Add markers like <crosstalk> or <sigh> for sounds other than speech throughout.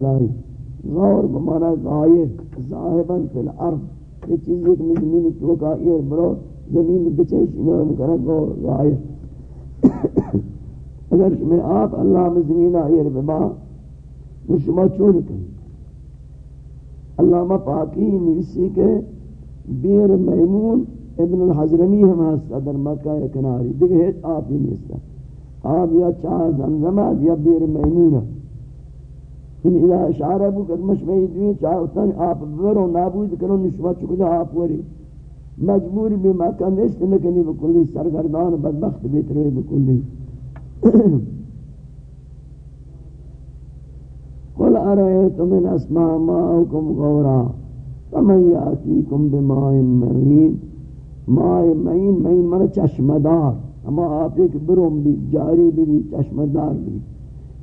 لائی غور بمانا غائب ظاہباً فی الارض. یہ چیز ایک من زمین توکا یہ برو زمین بچے شنو مکرہ غور غائب اگر میں آپ اللہ میں زمین آئیر بما وہ شما چون کہیں؟ علامہ پاکی نویسی کے بیر میمون ابن الحضرمی ہم ہستا در مکہ کناری. دیکھ ہے آپ ہی نیستا. آپ یا چاہ زمزمہ یا بیر میمونہ. ان اذا اشاره بو کہ مشمعی دوی چاہتن آپ برو نابود کرو نشما چکتا آپ وری مجبور بھی مکہ نیست، نکنی بکلی سرگردان بدبخت بیتروی بکلی <clears throat> قل ارائیتم من اسماء ماؤکم غورا فمن یاتیکم بماء معین. ماء معین معین من چشمدار. اما آپ ایک برم بھی جاری بھی چشمدار بھی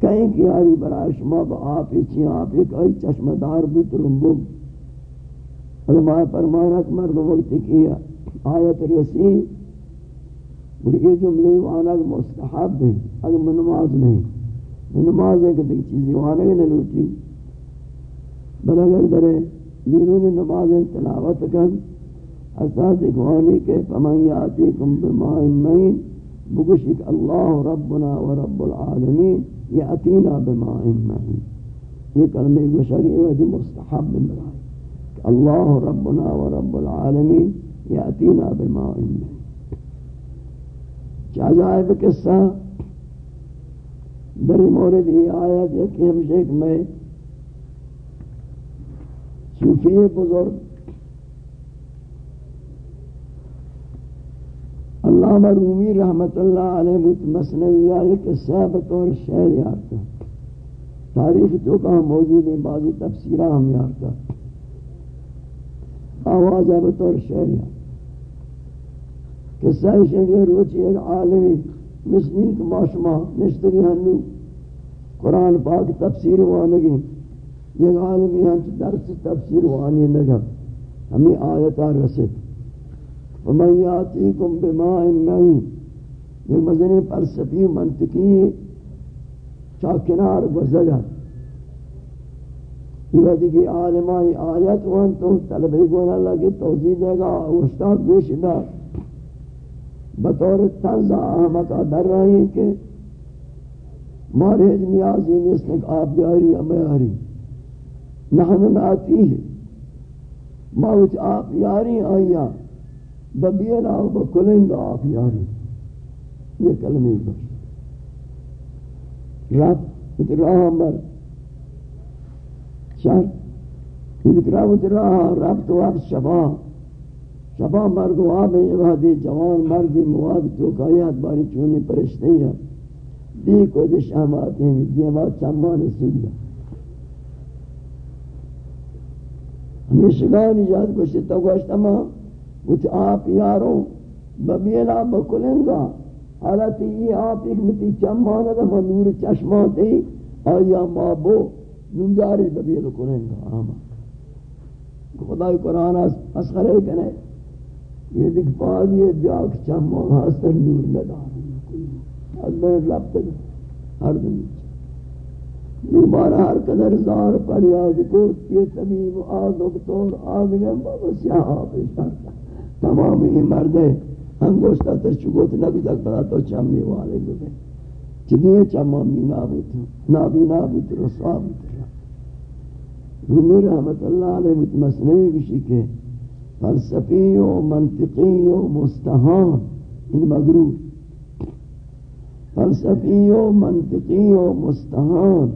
کہیں کہ یاری برای شما با آپ اچھی آپ ایک آئی چشم دار بھی ترمبو علماء فرمانت مرد وقت کیا آیت رسی۔ اور یہ جملے وانا مستحب ہیں اگر من نماز نہیں۔ من نماز ہے کہ دیکھ چیزی وانا گے نلوٹی بل اگر درے بیرون نماز تلاوت کن اساس اکوانی کے فمن یاتیکم بمائن مین بگشک اللہ ربنا و رب العالمین۔ یاتینا بماء معین۔ یہ کلمہ گوشگی ہے دی مستحب برائے کہ اللہ ربنا و رب العالمین یاتینا بماء معین۔ کیا جائے قصہ؟ در مورد یہ آیت ہے کہ ہمشہ میں صوفی بزرگ علامہ رومی رحمت اللہ علیہ مسنویہ ایک قصہ بطور شعر یارتا تاریخ جو کہاں موجود ہیں، بعضی تفسیرہ ہم یارتا آواز ہے بطور شعر یارتا قصہ شعر روچی ایک عالمی مسلین کے معاشمہ نشتگی ہنو قرآن پاک تفسیر وانگی۔ ایک عالمی ہنچ درس تفسیر وانی لگا ہمیں آیتہ رسد ومن یاتیکم بماء معین یہ مزنی فلسفی منطقی چاکنار گزگا یہ وقتی کی عالمائی آیت وان تو طلبی گونا لگی توضیح دے گا، استاد گوش دا بطور طنز آمکا در رہی ہیں کہ مارے نیازی نیست نیستن آپ بیاری یا بیاری نحن ناتی ہے موت آپ یاری آئیا ببینا و بکلنگ آپ یاری، یہ کلمہ بس۔ رب اتراہ مر۔ شر اتراہ اتراہ رب تو اب شبا شبا مرد و آب عبادی جوان مرد مواب تو کایات باری چونی پرشتی ہے۔ دی کو دی شامات ہیں دیما چمان سولا ہمیشگان ایجاد کو شتا گوشتا ماں وچ آپ یارو ببیلا بکلنگا. حالتی یہ آپ ایک متی چمانا دا منور چشمان تی آیا مابو نمجاری ببیلا کلنگا آما خدای قرآن اسخرے کنے. یہ دیکھ پاد یہ بیاک چمان حسن نور ندار از میں لب تک ہر دن بیمارا ہر قدر زار پر یاد کو یہ طبیب آ دکتور آ گئے بس یہاں پہ شرط تمام این مرده انگوشتا تر چگوت نبی تک بلا تو چمی والے گو گئے چنیه چمامی نابود، نابی نابود رسوا بود رومی رحمت اللہ علیہ متمسنوی کشی کے فلسفی و منطقی و مستحان این مغرور۔ فلسفی و منطقی و مستحان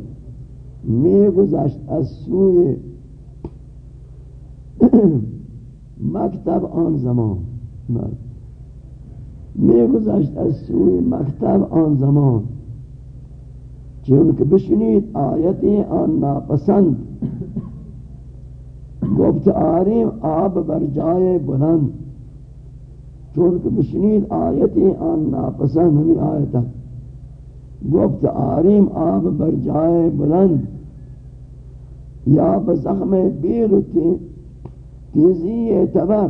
می گذشت از سوی مکتب آن زمان. می گذشت از سوی مکتب آن زمان. چون که بشنید آیت آن ناپسند. گفت آریم آب بر جای بلند. چون که بشنید آیت آن ناپسند ہمیں آیت. گفت آریم آب بر جای بلند. یا بزخم بیل تیزی اعتبار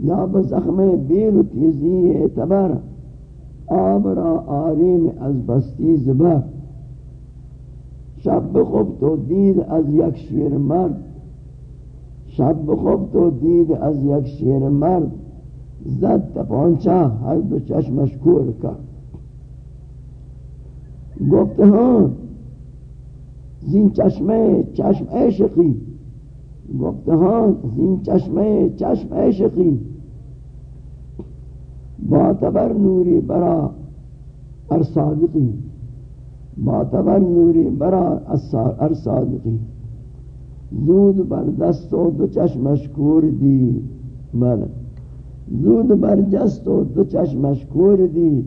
یا بزخم بیل و تیزی اعتبار آب را آریم از بستی زبر. شب خوب تو دید از یک شیر مرد شب خوب تو دید از یک شیر مرد زد تپانچا هر دو چشمش کور کرد. گفت ها زین چشمه چشم عشقی. گفت ها زین چشمه چشم عشقی معتبر نوری برا ارصادقی معتبر نوری برا ارصادقی زود بر دست و دو چشمش کور دی۔ بله زود بر دست و دو چشمش کور دی۔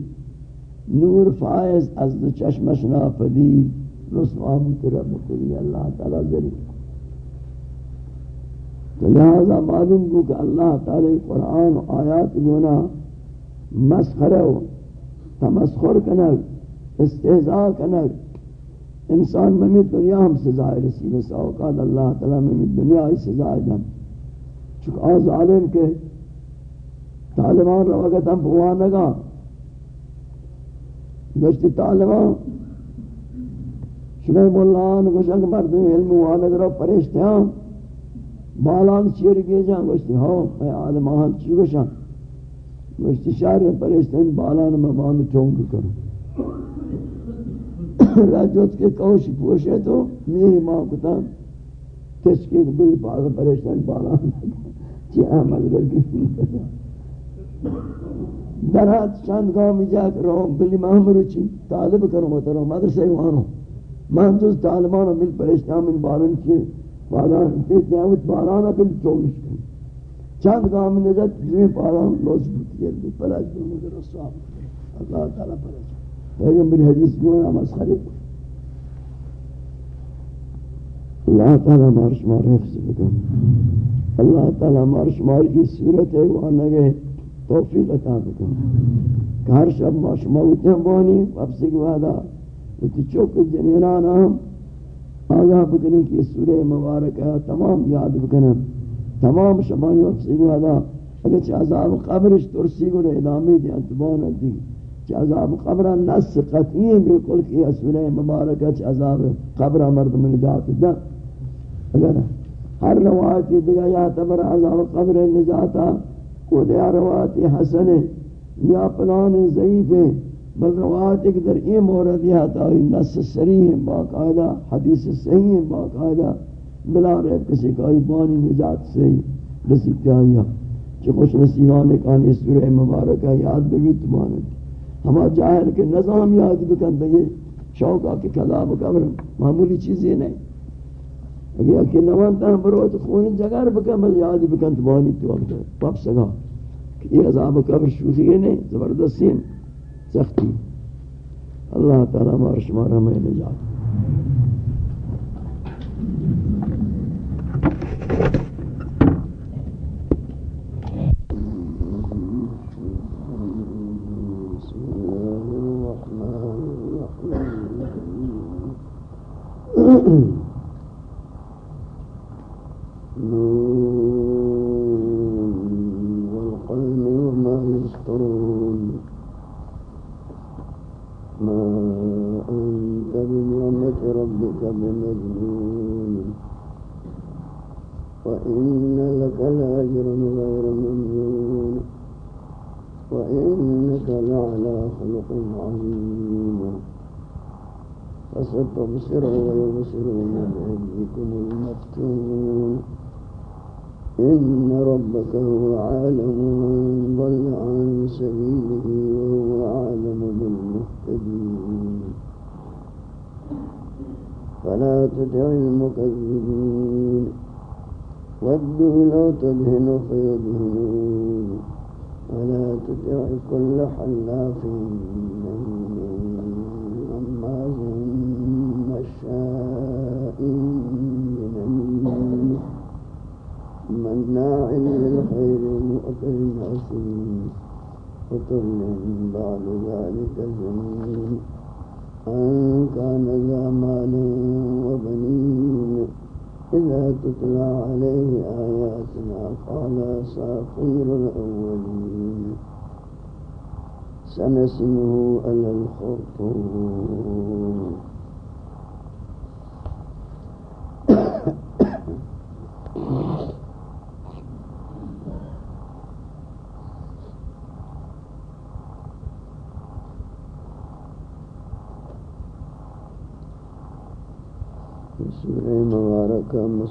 نور فائز از دو چشمش ناپدی رسوا رب کری اللہ تعالی ذریع تو لہذا معلوم کو کہ اللہ تعالی قرآن و آیات گونا مسخرہ و تمسخر کنگ، استحضاء کنگ۔ انسان میں دنیا ہم سزائے رسی بس اوقات اللہ تعالیٰ میں دنیا ہی سزائے دن چونکہ آز عالم کے طالبان روگت ہم بوانگا گشتی طالبان شمی مولان گوشنگ مردم، علم وانگ رو پریشتے بالان چیر گیجان گوشتی ها ای آدم آهان چی گوشان گوشتی شهر پرستین بالان مبان چونگ کرو رجوت کے کوش پوشے تو میری ماں کتا تسکی بل باز پریشان بالان چی احمد رجوی درات چند گاو میں جا کر رہا ہوں بلی ماہم طالب کرو مطرح مدرسے وانو ہوں طالبانو مل پریشان من بالن کی بادان تیز نیامت بالانا بل چوگش کن چند گاہ میں نجات جویں پالان لوچ بھتی ہے پلاج بل مدر اللہ تعالیٰ پلاج پیغمبر حدیث جو ہے مسخرے اللہ تعالی مارش مار حفظ بکن اللہ تعالی مارش مار کی صورت ہے وہ نگے توفیق عطا بکن کہ ہر شب ما شما ہوتے ہیں بانی وفسی کو وعدا ہوتی چوک جنینان ہم آگاہ بکنیں کہ سورہ مبارک ہے تمام یاد بکنیں تمام شبانی وفسی کو وعدا اگر چھ عذاب قبرش ترسی کو ادامی دی انتبان دی۔ کہ عذاب قبر نس قطعی بالکل کہ سورہ مبارکہ چ عذاب قبر مرد من نجات دا۔ اگر ہر روایت دیگا یا تبر عذاب قبر نجاتا، کو دیا روایت حسن، یا پلان ضعیف ہے بل روایت ایک در این مورد یہ تا نس صریح باقاعدہ، حدیث صحیح باقاعدہ، بلا ریب کسی کا بانی نجات سے رسی کیا کہ خوش نصیبان کانی سورہ مبارکہ یاد بھی تمہارے ہما جاہل کے نظام یاد بکن بے شوقہ کے کلام قبر معمولی چیزیں نہیں. اگر کہ نوان تاں بروت خون جگر بکن، بل یاد بکن تو بانی تو وقت پاپ سگا. کہ یہ عذاب قبر شوخی نہیں زبردستی سختی۔ اللہ تعالی ہمارا شمار ہمیں نجات۔ مناع للخير مؤتل أثيم وتل بعد ذلك زمين أن كان ذا مال وبنين. إذا تتلى عليه آياتنا قال ساطير الأولين. سنسمه على الخرطوم.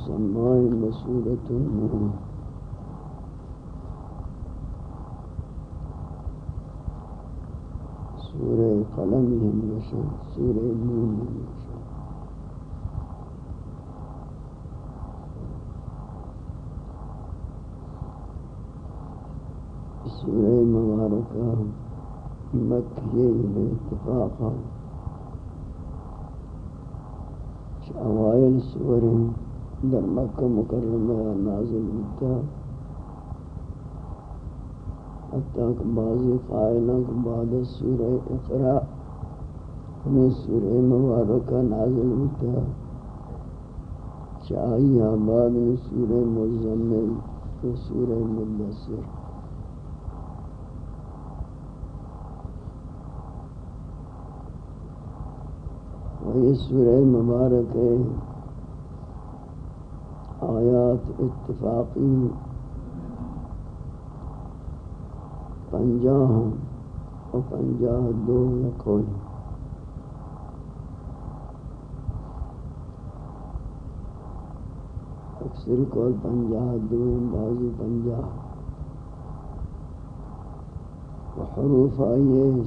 سماي مسؤولة منه سورة قلم يشان سورة نون يشان سورة مباركة مكيه باتفاقہ اوائل سورة در مکہ مکرمہ نازل ہوتا حتیٰ کہ بعضی قائلوں کے بعد سورہ اقرا ہمیں سورہ مبارکہ نازل ہوتا چاہیے بعد میں سورہ مزمل و سورہ مدثر۔ یہ سورہ مبارک ہے۔ آیات اتفاقی پنجاہ اور پنجاہ دو لکھوئی اکثر کول پنجاہ دو بازی پنجاہ۔ حروف آئیے،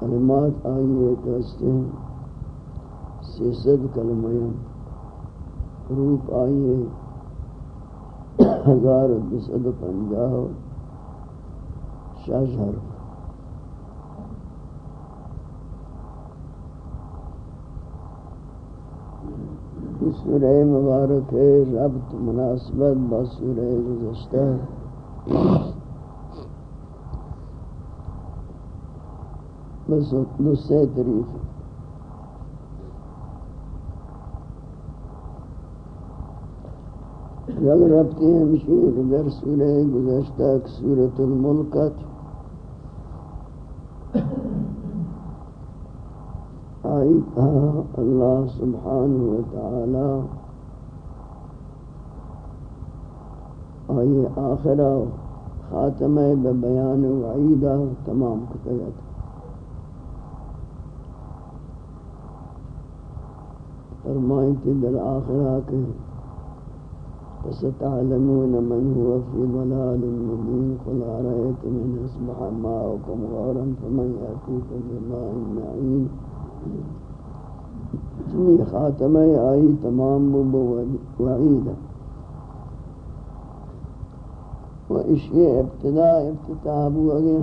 کلمات آئیے کہتے ہیں سیسد کلمہ روپ آئیے ہزار و دسد پنجاہ شاش حرف۔ سورہ مبارک ہے، ربط مناسبت با سورہ گزشتہ۔ بس دو سے یک ربطی ہمشیر در سورہ گزشتہ سورة الملکت آئی کہا اللہ سبحانہ وتعالی آئی آخرہ وعیدہ تمام کتگت فرمائیں کہ در آخرہ کے فستعلمون من هو في ضلال مبين. قل أرأيتم إن أصبح ماؤكم غورا فمن يأتيكم بماء معين. چنی خاتمہ آئی تمام وعیدہ و اشیاء ابتداء افتتاح بو اگے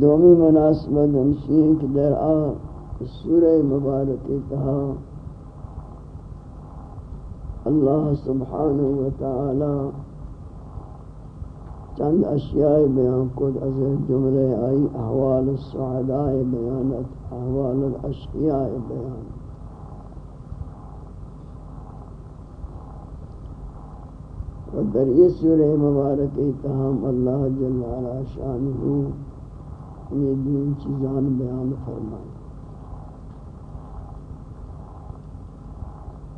دومی مناسبت ہمشی کہ در آ سورہ مبارک کہا، اللہ سبحانہ وتعالی چند اشیاء بیان کد از جملے آئی، احوال السعداء بیانت، احوال الاشقیاء بیان و در یہ سورہ مبارک تہام اللہ جل علا شانہو یہ دین چیزان بیان فرمائے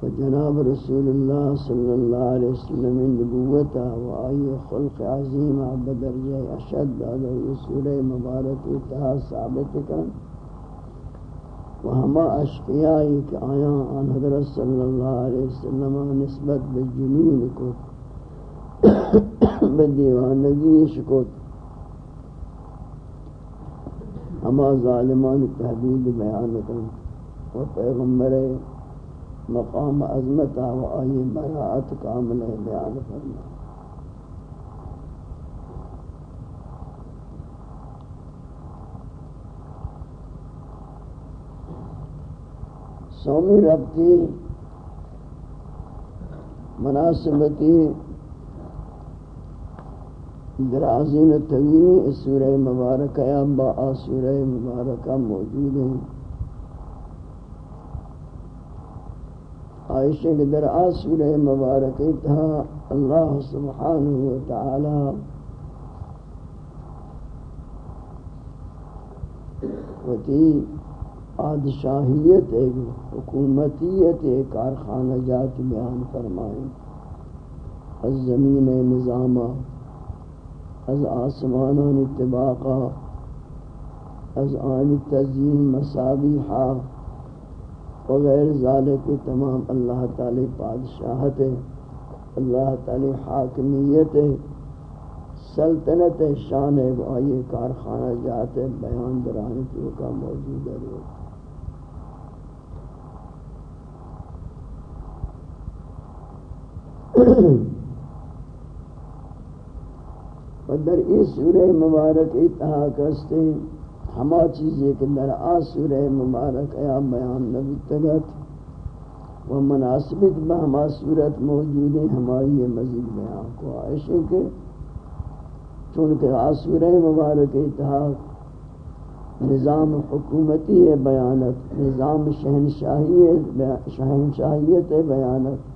و جناب رسول اللہ صلی اللہ علیہ وسلم نبوتا و آئی خلق عظیم بدرجہ اشد دادا یہ سورہ مبارک اتحا ثابت کن و ہما اشقیائی کہ آیاں آن حضرت صلی اللہ علیہ وسلم نسبت بجنون کو بدیوانگی شکوت ہما ظالمان تحدید بیان کریں و پیغمبر مقام عظمت و آئی براعت کامل بیان فرما سومی ربطی مناسبتی درازین طویل سورہ مبارکہ یا با سورہ مبارکہ موجود ہیں۔ عائشہ کے در آ سورہ مبارکہ تھا، اللہ سبحانہ وتعالی وتی آدشاہیت، ایک حکومتیت، ایک کارخانہ جات بیان فرمائیں از زمین نظامہ از آسمانان اتباقا از آن تزیین مسابیحا وغیر ذالک تمام اللہ تعالی پادشاہت، اللہ تعالی حاکمیت سلطنت شان آئی کارخانہ جات بیان درانتیوں کا موجود ہے۔ و در این سورہ مبارک اتحا کرتے ہما چیزیں کہ در آ سورہ مبارک یا بیان نبی تگت و مناسبت با ہما صورت موجود ہیں ہماری مزید بیان کو عائشہ کے چونکہ آ سورہ مبارک اتحا نظام حکومتی ہے، بیانت نظام شہنشاہیت ہے، بیانت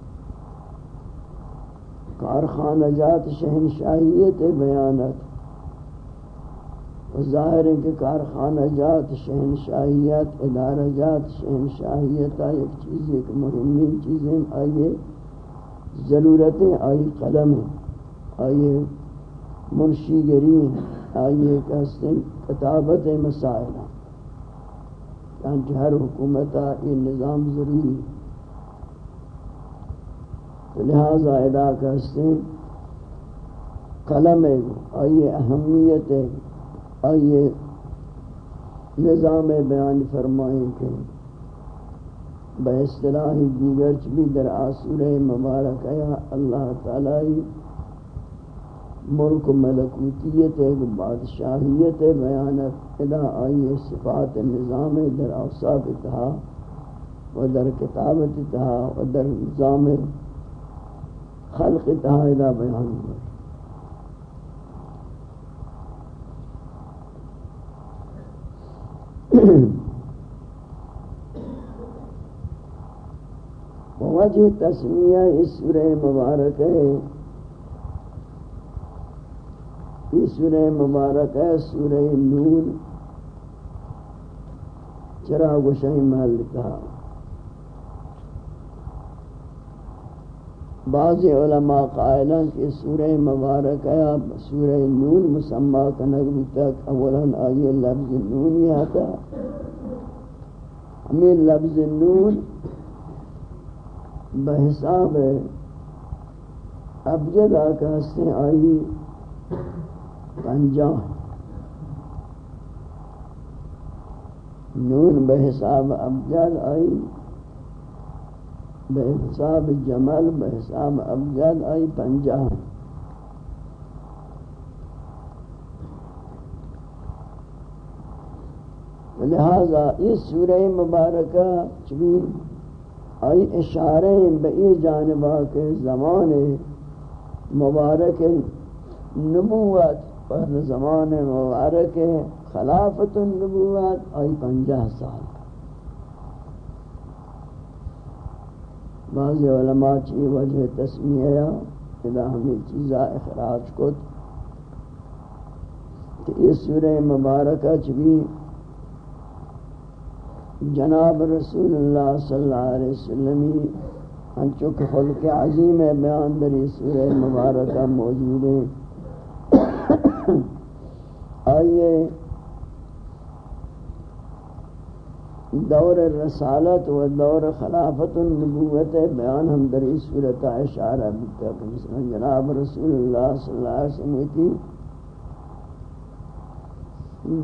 کارخانہ جات شہنشاہیت بیانت ظاہر ہے کہ کارخانہ جات شہنشاہیت، ادارہ جات شہنشاہیت ایک چیز، ایک مہمی چیزیں آئیے ضرورتیں آئی قلم ہیں، آئیے منشی گرین آئیے کہتے ہیں کتابت مسائل یعنی ہر حکومت یہ نظام ضروری ہے۔ لہذا ادا کرتے قلم ہے آئیے اہمیت ہے آئیے نظام بیان فرمائیں کہ بہ اصطلاحی دیگر چبی در آسور مبارک یا اللہ تعالی ملک ملکوتیت ہے، بادشاہیت بیانت ادا آئیے صفات نظام در اوصاف اتحا و در کتابت اتحا و در نظام خلق تہائدہ بیان ہوا <clears throat> وجہ تسمیہ اس سورہ مبارک ہے۔ اس سورہ مبارک ہے، سورہ نور چراغ و شہی محل کہا بعض علماء قائلان کہ سورہ مبارک ہے سورہ نون مسمى کنگ تک اولا آئی لفظ نون ہی آتا ہمیں لفظ نون بحساب ابجد آکا سے آئی پنجاہ۔ نون بحساب ابجد آئی بے حساب جمل بے حساب ابجد آئی پنجہ لہذا اس سورہ مبارکہ چبی آئی اشارے بئی جانبہ کے زمان مبارک نبوت پر زمان مبارک خلافت النبوت آئی پنجہ سال. بعض علماء چی وجہ تسمیہ یا اذا ہمیں چیزا اخراج کو کہ اس سورہ مبارکہ چبی جناب رسول اللہ صلی اللہ علیہ وسلم ہنچو کہ خلق عظیم بیان در اس سورہ مبارکہ موجود ہیں۔ <coughs> آئیے دور رسالت و دور خلافت النبوت بیان ہم در اس صورت اشارہ بکتا کہ جناب رسول اللہ صلی اللہ علیہ وسلم کی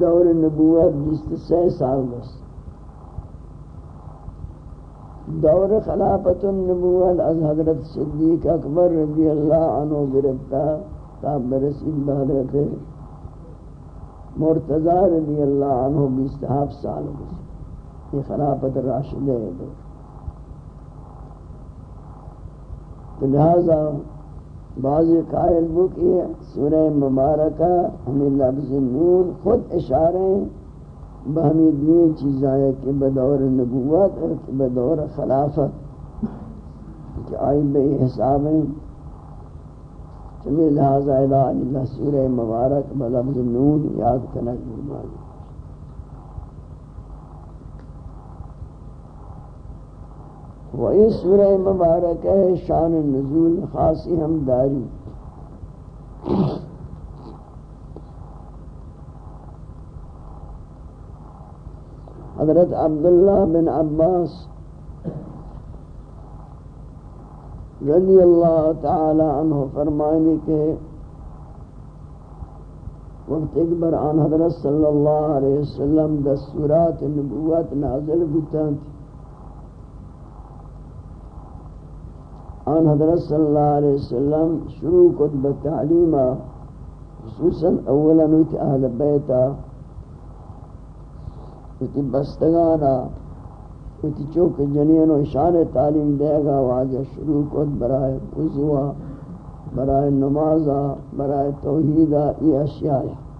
دور نبوت جست سے سال بس دور خلافت النبوت از حضرت صدیق اکبر رضی اللہ عنہ گرفتا تاب برسید بحضرت مرتضی رضی اللہ عنہ بیست سال بس یہ خلافت راشد ہے۔ تو لہذا بعض قائل بو کہ سورہ مبارکہ ہمیں لفظ نور خود اشارے بہمی دوئیں چیزیں کہ بدور نبوت اور بدور خلافت کہ آئی بے حساب ہیں۔ چمی لہذا الہ اللہ سورہ مبارک بلفظ نون یاد کنک بمانی و اس سورہ مبارکہ شان نزول، خاصی ہم داری۔ حضرت عبداللہ بن عباس رضی اللہ تعالی عنہ فرمانے کے وقت ایک آن حضرت صلی اللہ علیہ وسلم دستورات نبوت نازل بتاں تھی۔ آن حضرت صلی اللہ علیہ وسلم شروع کت بتعلیمہ خصوصاً اولا نویت اہل بیتا نویت بستگانا نویت چوک جنین و اشان تعلیم دے گا واجہ شروع کت برائے وضوہ برائے نمازہ برائے توحیدہ یہ اشیاء۔ ہے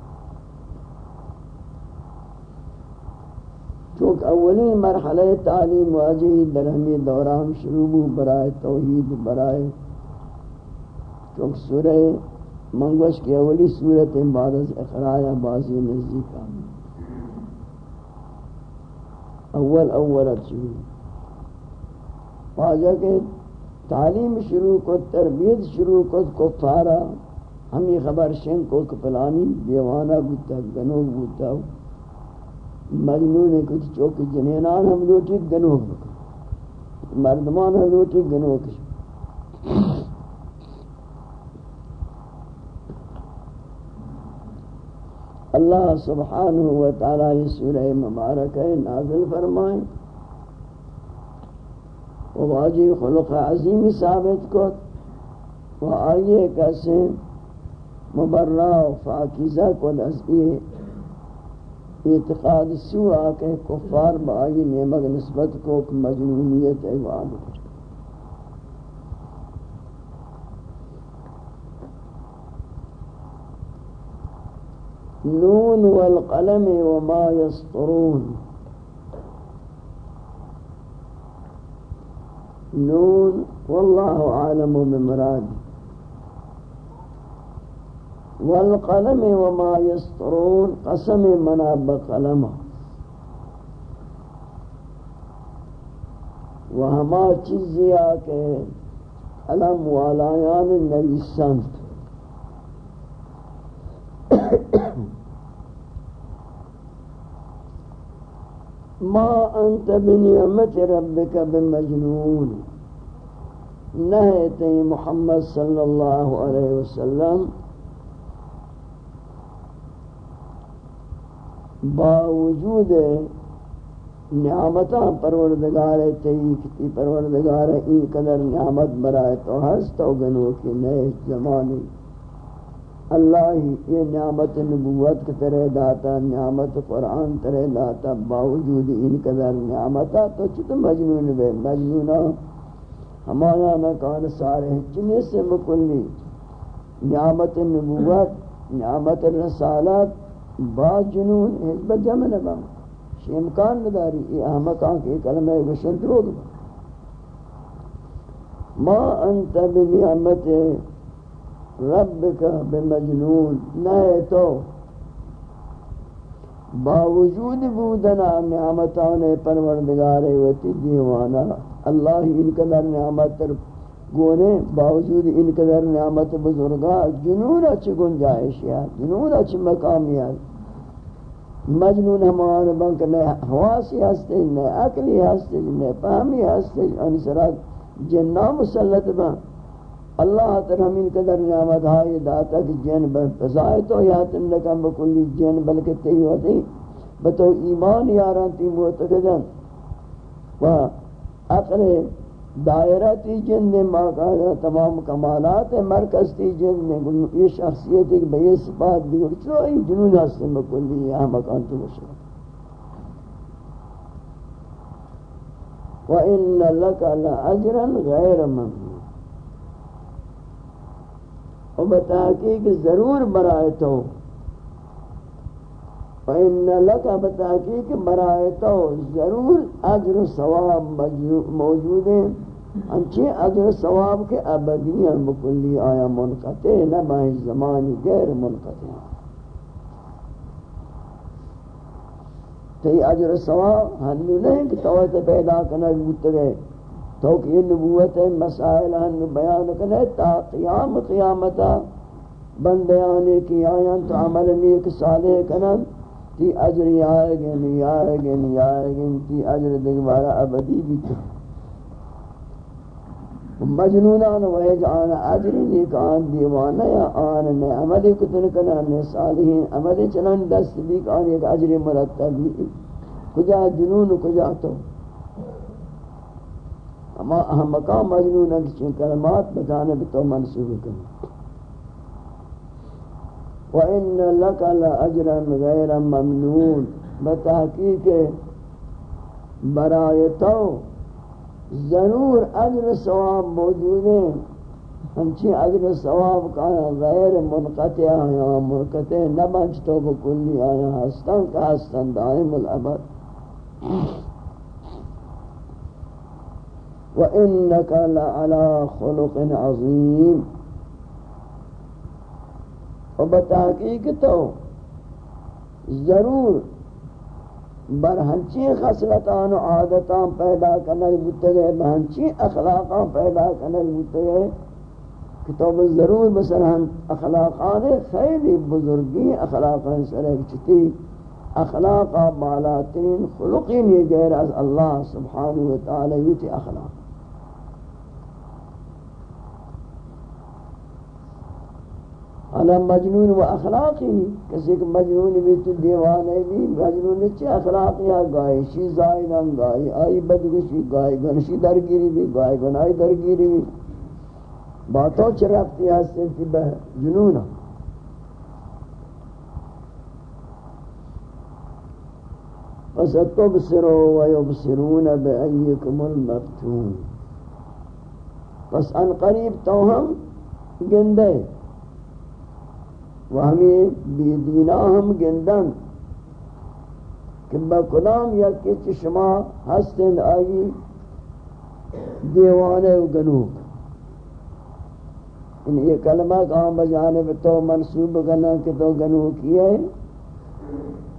چونکہ اولین مرحلہ تعلیم واجہی در ہمیں دوران شروع برائے توحید برائے، چونکہ سورہ منگوش کی اولی صورت بعد از اقراء بازی نزدیک اول اول شروع واجہ کے تعلیم شروع کو تربیت شروع کو کفارا ہم خبر شن کو کپلانی دیوانہ بوتا گنوگ بوتا۔ مجنون کچھ چوک جنینان ہم لوٹی گنوگ بکن۔ مردمان ہم لوٹی گنوگ اللہ سبحانہ وتعالی یہ سورہ مبارک ہے، نازل فرمائیں و واجی خلق عظیم ثابت کت و آئیے کیسے؟ مبرہ و فاکیزہ کت از یہ اعتقاد سو آکے کفار با آئی نعمت نسبت کو مجنونیت ایوان نون والقلم وما يسطرون نون والله عالم بمراد۔ والقلم وما يسطرون، قسم منا بقلم. وہما چیزی آکے علم والایان نویسان ما انت بنعمت ربک بمجنون. نہیتے محمد صلی اللہ علیہ وسلم باوجود نعمتاں پروردگار تئی پروردگار این قدر نعمت برائے تو ہست و گنو کی نئے زمانی اللہ ہی یہ نعمت نبوت کے طرح داتا، نعمت قرآن طرح داتا، باوجود ان قدر نعمتا تو چھت مجنون بے مجنونا۔ ہمایا نکان سارے چنے سے مکلی۔ نعمت نبوت، نعمت رسالت با جنون حزب جمع نبا شیمکان نداری یہ احمقان کی کلمہ گشن دروگ با ما انت بنعمت ربک بمجنون. نئے تو. باوجود بودنا نعمتان پروردگار وتی دیوانا. اللہ ان قدر نعمت تر گونے باوجود ان قدر نعمت بزرگا، جنون اچھ گنجائش یا، جنون اچھ مقامی ہے مجنون ہمان بنک نئے حواسی ہستے نئے عقلی ہستے نئے فہمی ہستے انسرات جنہ مسلط بنک اللہ تعالی ہمیں قدر نعمت ہے داتا کہ جن بفضائے تو یا یات لکم بکلی جن، بلکہ تی ہوتی بتو ایمان یاران تی معتقدن و عقل دائرہ تی جن نے باقاعدہ تمام کمالات مرکز تی جن نے یہ شخصیت ایک بے صفات دی اور چلو یہ جنون ہاں حسن بکلی یہاں مکان تو مشکل وَإِنَّ لَكَ لَأَجْرًا غَيْرَ مَمْنُونَ۔ و بتحقیق ضرور برائے تو فَإِنَّ لَكَ بتحقیق برائے تو ضرور عجر و ثواب موجود. ہیں انچہ عجر و ثواب کے ابدیاں بکلی آیا منقطع، نہ باہی زمانی غیر منقطع تو یہ عجر و ثواب ہنو نہیں کہ توجہ پیدا کرنا بودتے گئے. تو کہ یہ نبوت مسائل ہن بیان کرنے تا قیام قیامتا بندیانے کی آیان تو عمل نیک صالح کنن تی اجر آئے گے نہیں آئے گے نہیں آئے گے تی اجر دیکھ ابدی بھی تو۔ مجنونان وحج آن اجر نیک، آن دیوانا یا آن نے عملی کتن کنا نے صالحین۔ عملی چنان دست بھی آن ایک اجر مرتب بھی کجا جنون کجا تو۔ اما اہم مقام مجنون ہے کہ کلمات بجانب تو منصوب کریں۔ وَإِنَّ لَكَ لَأَجْرًا غَيْرًا مَمْنُونَ بتحقیق برائے تو ضرور اجر ثواب موجود ہے ہمچی اجر ثواب کا غیر منقطع یا منقطع نہ بنچ تو بکلی آیا ہستن کا ہستن دائم العبد وَإِنَّكَ لَعَلَى خُلُقٍ عَظِيمٍ۔ و بتحقیق تو ضرور برہنچی خصلتان و عادتان پیدا کرنے بودتے گئے، برہنچی اخلاقان پیدا کرنے بودتے گئے۔ کہ تو ضرور مثلا اخلاقان خیلی بزرگی اخلاقان سرک چتی اخلاقا بالاترین خلقین یہ غیر از اللہ سبحانہ وتعالی یوتی اخلاق۔ حالا مجنون و اخلاقی نہیں کسی کہ مجنون بھی تو دیوانے بھی مجنون چی اخلاقی ہے گائے شی زائدان گائے آئی بدگشی گائے گنشی درگیری بھی گائے گنائی درگیری بھی۔ باتوں چھ رفتی ہے سنتی بہ جنون پس تبصروا و یبصرون بأیکم المفتون۔ پس ان قریب تو ہم گندے و ہمیں بیدینا ہم گندن کہ با کدام یا کچھ شما ہستند آئی دیوانے و گنوک ان یہ کلمہ کہاں بجانب تو منصوب کرنا کہ تو گنوک یہ ہے۔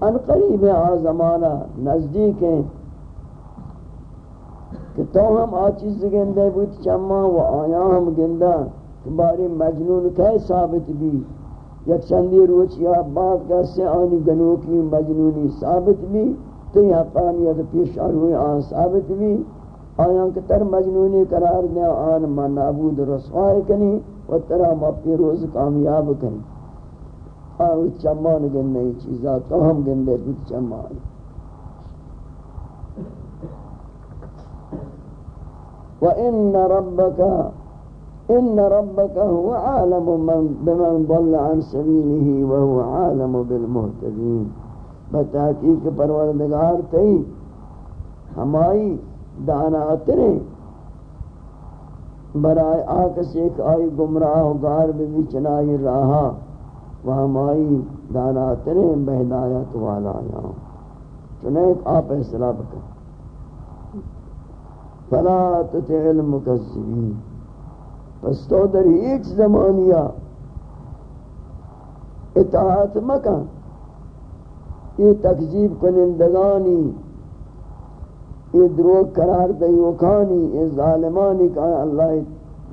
ان قریب آ زمانہ نزدیک ہیں کہ تو ہم آ چیز گندے بود چما و آیا ہم گندہ کہ باری مجنون کہے ثابت بھی۔ یک چندی روچ یا بعد کسی آنی گنوکی مجنونی ثابت بھی تی حقانیت پیش آروی آن ثابت بھی آیاں کہ تر مجنونی قرار دیں آن ما نابود رسوائی کنی و ترہ ما پیروز کامیاب کنی. آن چمان گن نئی چیزا، تو ہم گن دے بیت چمان وَإِنَّ رَبَّكَ ان ربك هو عالم من بمن ضل عن سبيله وهو عالم بالمهتدين. بتحقیق پروردگار تی ہمائی دانا اتنے برائے آکس ایک آئی گمراہ گار بھی چنائی راہا۔ وہ ہمائی دانا اتنے بہدایت والا یا۔ چنے آپ اصلاح بکر فلا تتع المکذبین۔ پس تو در ایک زمانیہ اطاعت مکن، یہ تکذیب کنندگانی، یہ دروگ قرار دیوکانی، یہ ظالمانی کہ اللہ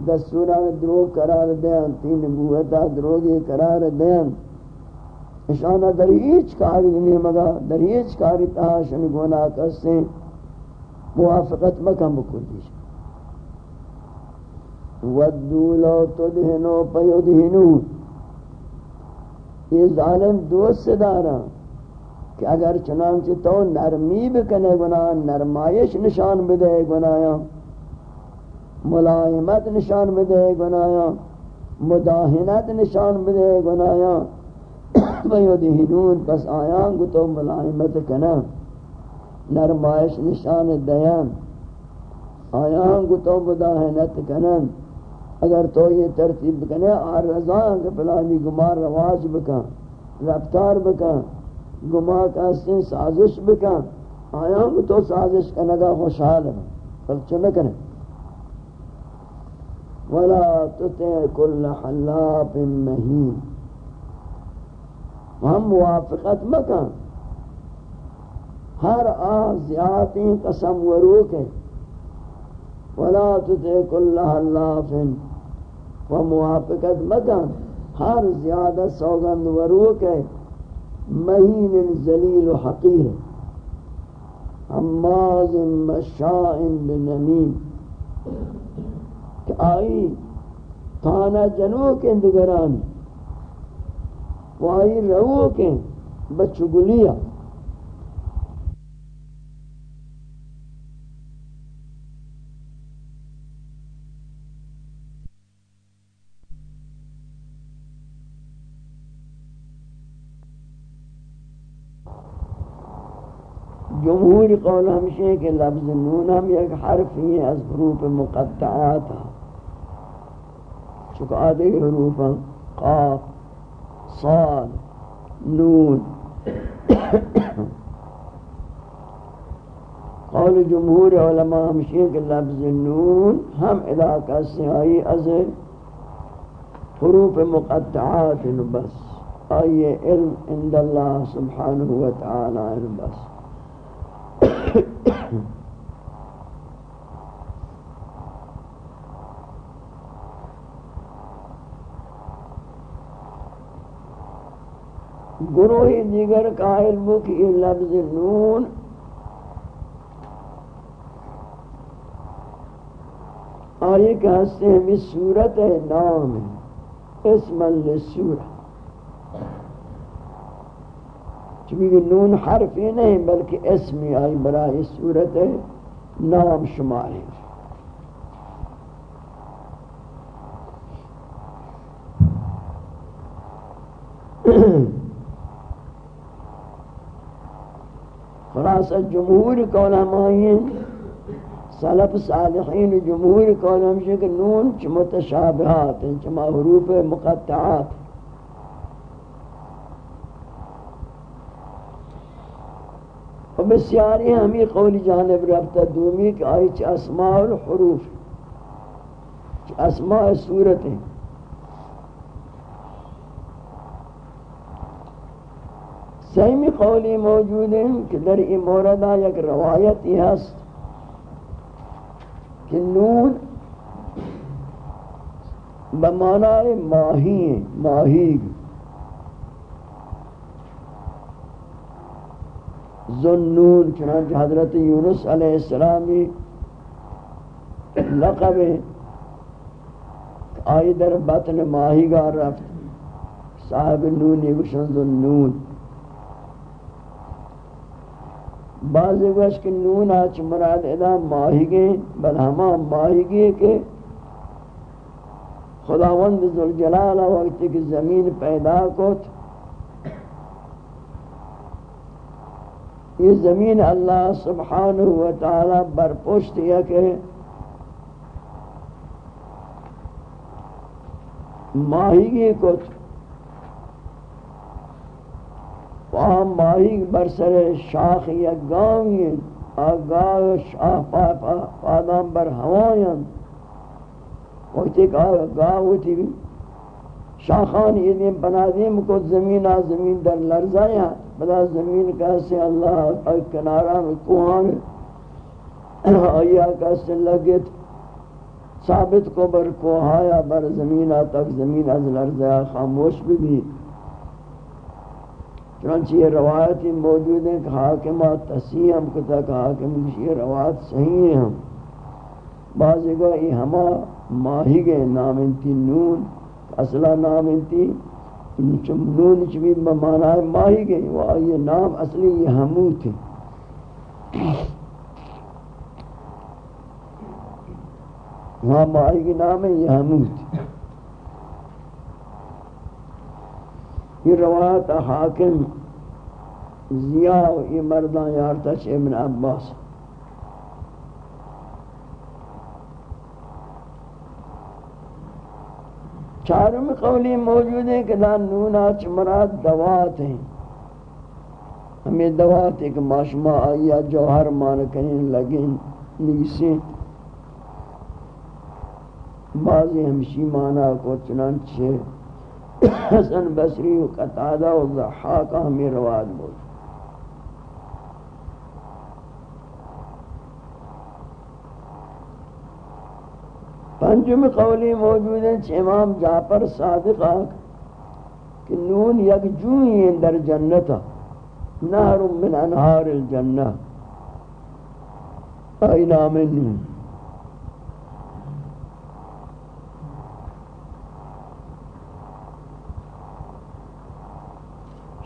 دستوران دروگ قرار دیان تین نبوتا دروگی قرار دیان۔ اشانہ در ایچ کاری نہیں مگا در ایچ کاری تحاشن گناہ کسیں موافقت مکن بکل دیشن ودو لو تدہنو پیدہنو۔ یہ ظالم دوست دارا کہ اگر چنانچہ تو نرمی بکنے گناہ، نرمائش نشان بدے گناہ، ملائمت نشان بدے گناہ، مداہنت نشان بدے گناہ، پیدہنون پس آیاں گو تو ملائمت کنا۔ نرمائش نشان دیان آیاں گو تو مداہنت کنن اگر تو یہ ترتیب بکنے آر رضان کہ پلانی گمار رواج بکن، رفتار بکن گمار کاستے سازش بکن، آیا ہم تو سازش کنگا خوشحال ہے فلچو نکنے ولا تطع كل حلاف مهين۔ ہم موافقت مکن ہر آ زیادتی قسم وروک ہے۔ ولا تطع كل حلاف مهين و موافقت مکن. ہر زیادہ سوگند وروک ہے، مہین ذلیل و حقیر حماز مشائن بنمین کہ آئی، تانا جنو کے اندگرانی و آئی رو کے بچگلیہ جمہور قول ہمشہ ہے کہ لفظ نون ہم ایک حرف ہی ہے از حروف مقطعات چکہ آدھے حروف قاف، صاد، نون. قول جمہور علماء ہمشہ ہے کہ لفظ نون ہم علاقہ سے آئی از حروف مقطعات بس. آئیے علم عند اللہ سبحانہ وتعالی بس. گروہ دیگر قائل بو کہ لفظ نون آئے کہ ہستے ہمیں صورت ہے، نام ہے، اسم للسورہ چونکہ نون حرف ہی نہیں، بلکہ اسمی آئی برای صورت نام شمار ہے۔ خلاصہ، جمہور کولمائیں سلف صالحین، جمہور کولم کہ نون چھ متشابہات ہیں، چھ حروف مقطعات و بسیاری ہمیں قولی جانب رفتا دومی کہ آئی چھ اسماء الحروف چھ اسماء صورت ہیں۔ سیمی قولی موجود ہیں کہ در ای موردہ یک روایت ہی ہست کہ نون بمعنی ماہی ہیں، ماہی۔ ذنون چنانچہ حضرت یونس علیہ السلامی لقب آئی در بطن ماہی گار رفت. صاحب نونی گوشن ذنون بعضی گوش کہ نون آچ مراد ادا ماہی گئے بل ہما ماہی گئے کہ خداوند ذوالجلال وقت کی زمین پیدا کت یہ زمین اللہ سبحانہ و تعالی برپشت یا کہ ماہی کچھ وہاں ماہی برسر شاخ یا گاؤں آگاہ شاہ پادام بر ہوائیں۔ وقتی کہ گاہ ہوتی بھی شاخان یہ دیم بنا دیم کو زمین آ زمین در لرزایا بلا زمین کیسے اللہ کناران کوہان آیا کیسے لگت ثابت کو بر کوہایا بر زمین تک زمین از لرزایا خاموش بھی بھی۔ چنانچہ یہ روایتی موجود ہیں کہ حاکمات تسیح ہم کتا کہ حاکم یہ روایت صحیح ہیں ہم۔ بعضی کو یہ ہما ماہی گئے نام انتی نون اصلا نام انتی نون چمی بمعنی ماہی گئی، وہ یہ نام اصلی یہ ہمو تھے۔ وہاں ماہی کی نام ہے یہ ہمو تھے۔ یہ روایت حاکم، ضیاء، یہ مردان یارتا چھے ابن عباس۔ چاروں میں قولی موجود ہیں کہ دان نونا مراد دوات ہیں۔ ہمیں دوات ایک ماشما آیا جوہر مان کریں لگیں نیسیں بعضی ہمشی مانا کو چنانچہ حسن بصری و قطادہ و ضحاقہ ہمیں رواد موجود پنجم قولی موجود ہے امام جعفر صادق کہ نون یک جوئی در جنتا نہر من انہار الجنہ۔ آئی نام نون۔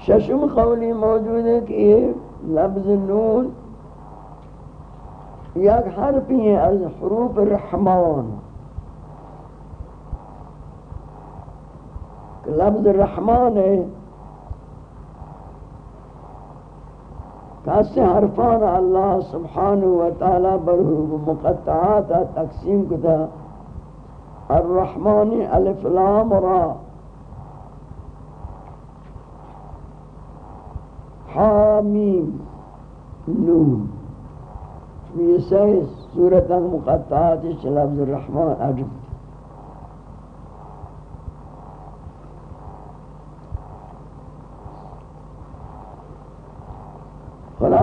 ششم قولی موجود ہے کہ یہ لفظ نون یک حرفی ہیں از حروف رحمان لفظ رحمان ہے۔ کسی حرفان اللہ سبحانہ وتعالی بر مقطعات تقسیم کتا۔ الرحمن الف لام را۔ حامیم نون۔ یہ صحیح صورت مقطعات لفظ الرحمن عجب۔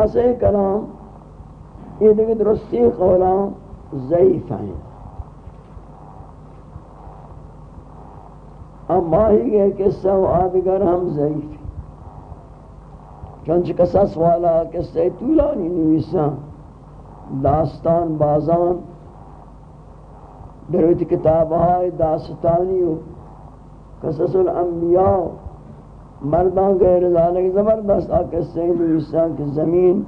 خلاصہ کلام یہ دیکھ درستی قولان ضعیف ہیں۔ اب ماہی گئے قصہ و آدگر ہم ضعیف ہیں۔ چونچہ کسا سوالا قصہ طولانی نویسا داستان بازان دروت کتاب آئے داستانی قصص الانبیاء مردان غیر ذالک زبردست آکے سید عیسیٰ کی زمین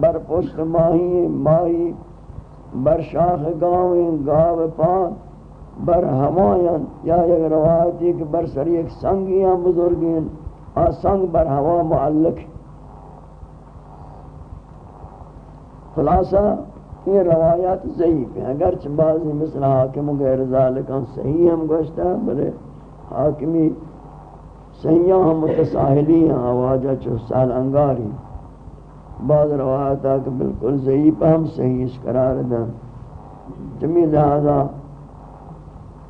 بر پشت ماہی ماہی، بر شاخ گاویں گاو پان، بر ہمایاں، یا یک روایتی کہ بر سر ایک سنگیاں بزرگین، آ سنگ بر ہوا معلق۔ خلاصہ، یہ روایات ضعیف ہیں۔ اگرچہ بعضی مثل حاکم غیر ذالکان صحیح ہم گوشتا ہے بلے حاکمی سیاں ہم متساہلی ہیں آواجہ چو اچھا سال انگاری بعض روایت کہ بالکل ضعیف، ہم صحیح اس قرار دیں۔ جمی لہذا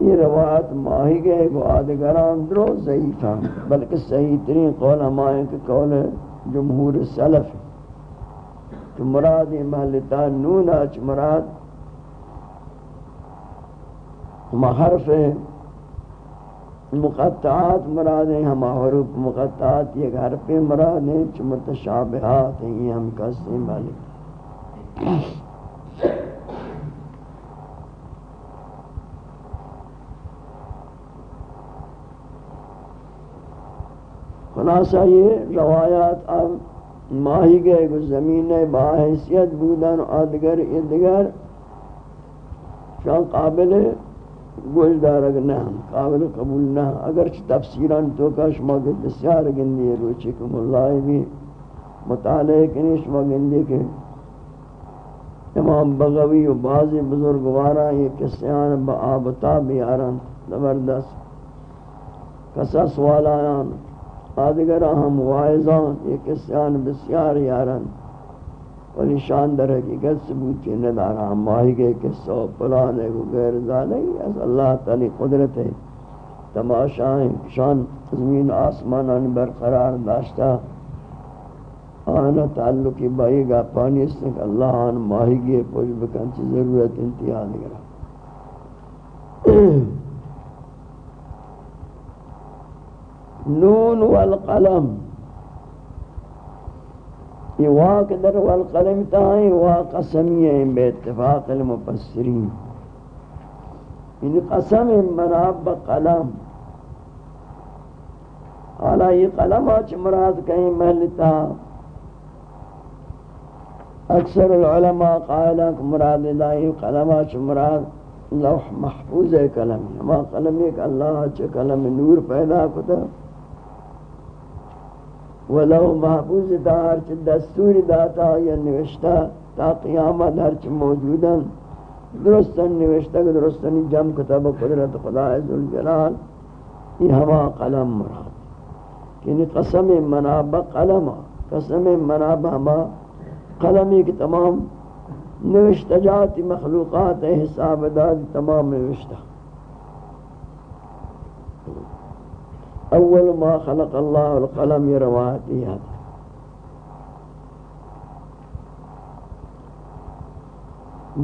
یہ روایت ماہی گئے گو آدگران درو ضعیف ہیں، بلکہ صحیح ترین قول ہمائیں کہ قول جمہور سلف کہ مراد محلتا نونا چھ مراد ہم حرف ہے مقطعات مراد ہیں، ہم حروف مقطعات یہ گھر پہ مراد ہیں، چھ متشابہات ہیں، یہ ہم کہتے ہیں مالک خلاصہ یہ روایات اب ماہی گئے کو زمین باحیثیت بودن ادگر ادگر شان قابل گوش دارگ نہ، قابل قبول نہ۔ اگر تفسیران تو کا شما کے بسیار گندی روچی کم اللہ بھی۔ مطالعہ کنی شما گندی کے امام بغوی و بعضی بزرگوارا یہ کسیان با آبتا بیارن۔ زبردست۔ کسا سوال آیان آدگر ہم وائزان یہ کسیان بسیار یارن۔ ولی شان در حقیقت ثبوت کے ندارا ہم ماہی گئے کہ سو پلانے کو غیر ذالک از اللہ تعالی قدرت ہے۔ تماشائیں شان زمین آسمان ان برقرار داشتا آنا تعلقی بائی گا پانی اس نے کہ اللہ آن ماہی گئے، پوچھ بکن چی ضرورت انتہا نگرہ <clears throat> نون والقلم۔ یہ واقع در والقلم تاہیں واقع سمیہ بے اتفاق المفسرین۔ یعنی قسم مناب قلم۔ حالا یہ قلم آچ مراد کہیں محلتا اکثر العلماء قائلہ کہ مراد اللہ قلم آچ مراد لوح محفوظ ہے۔ قلم ہما قلم ایک اللہ آچ قلم نور پیدا کتا۔ ولو محفوظ دا ہرچ دستور داتا یا نوشتا تا قیامت ہرچ موجودا درستن نوشتا کہ درستن جم کتاب قدرت خدا عزالجلال یہ ہما قلم مراد. یعنی قسم مناب قلم. قسم مناب ہما قلمی کی تمام نوشتا جاتی مخلوقات حساب داد، تمام نوشتا اول ما خلق اللہ القلم یہ روایتی ہے۔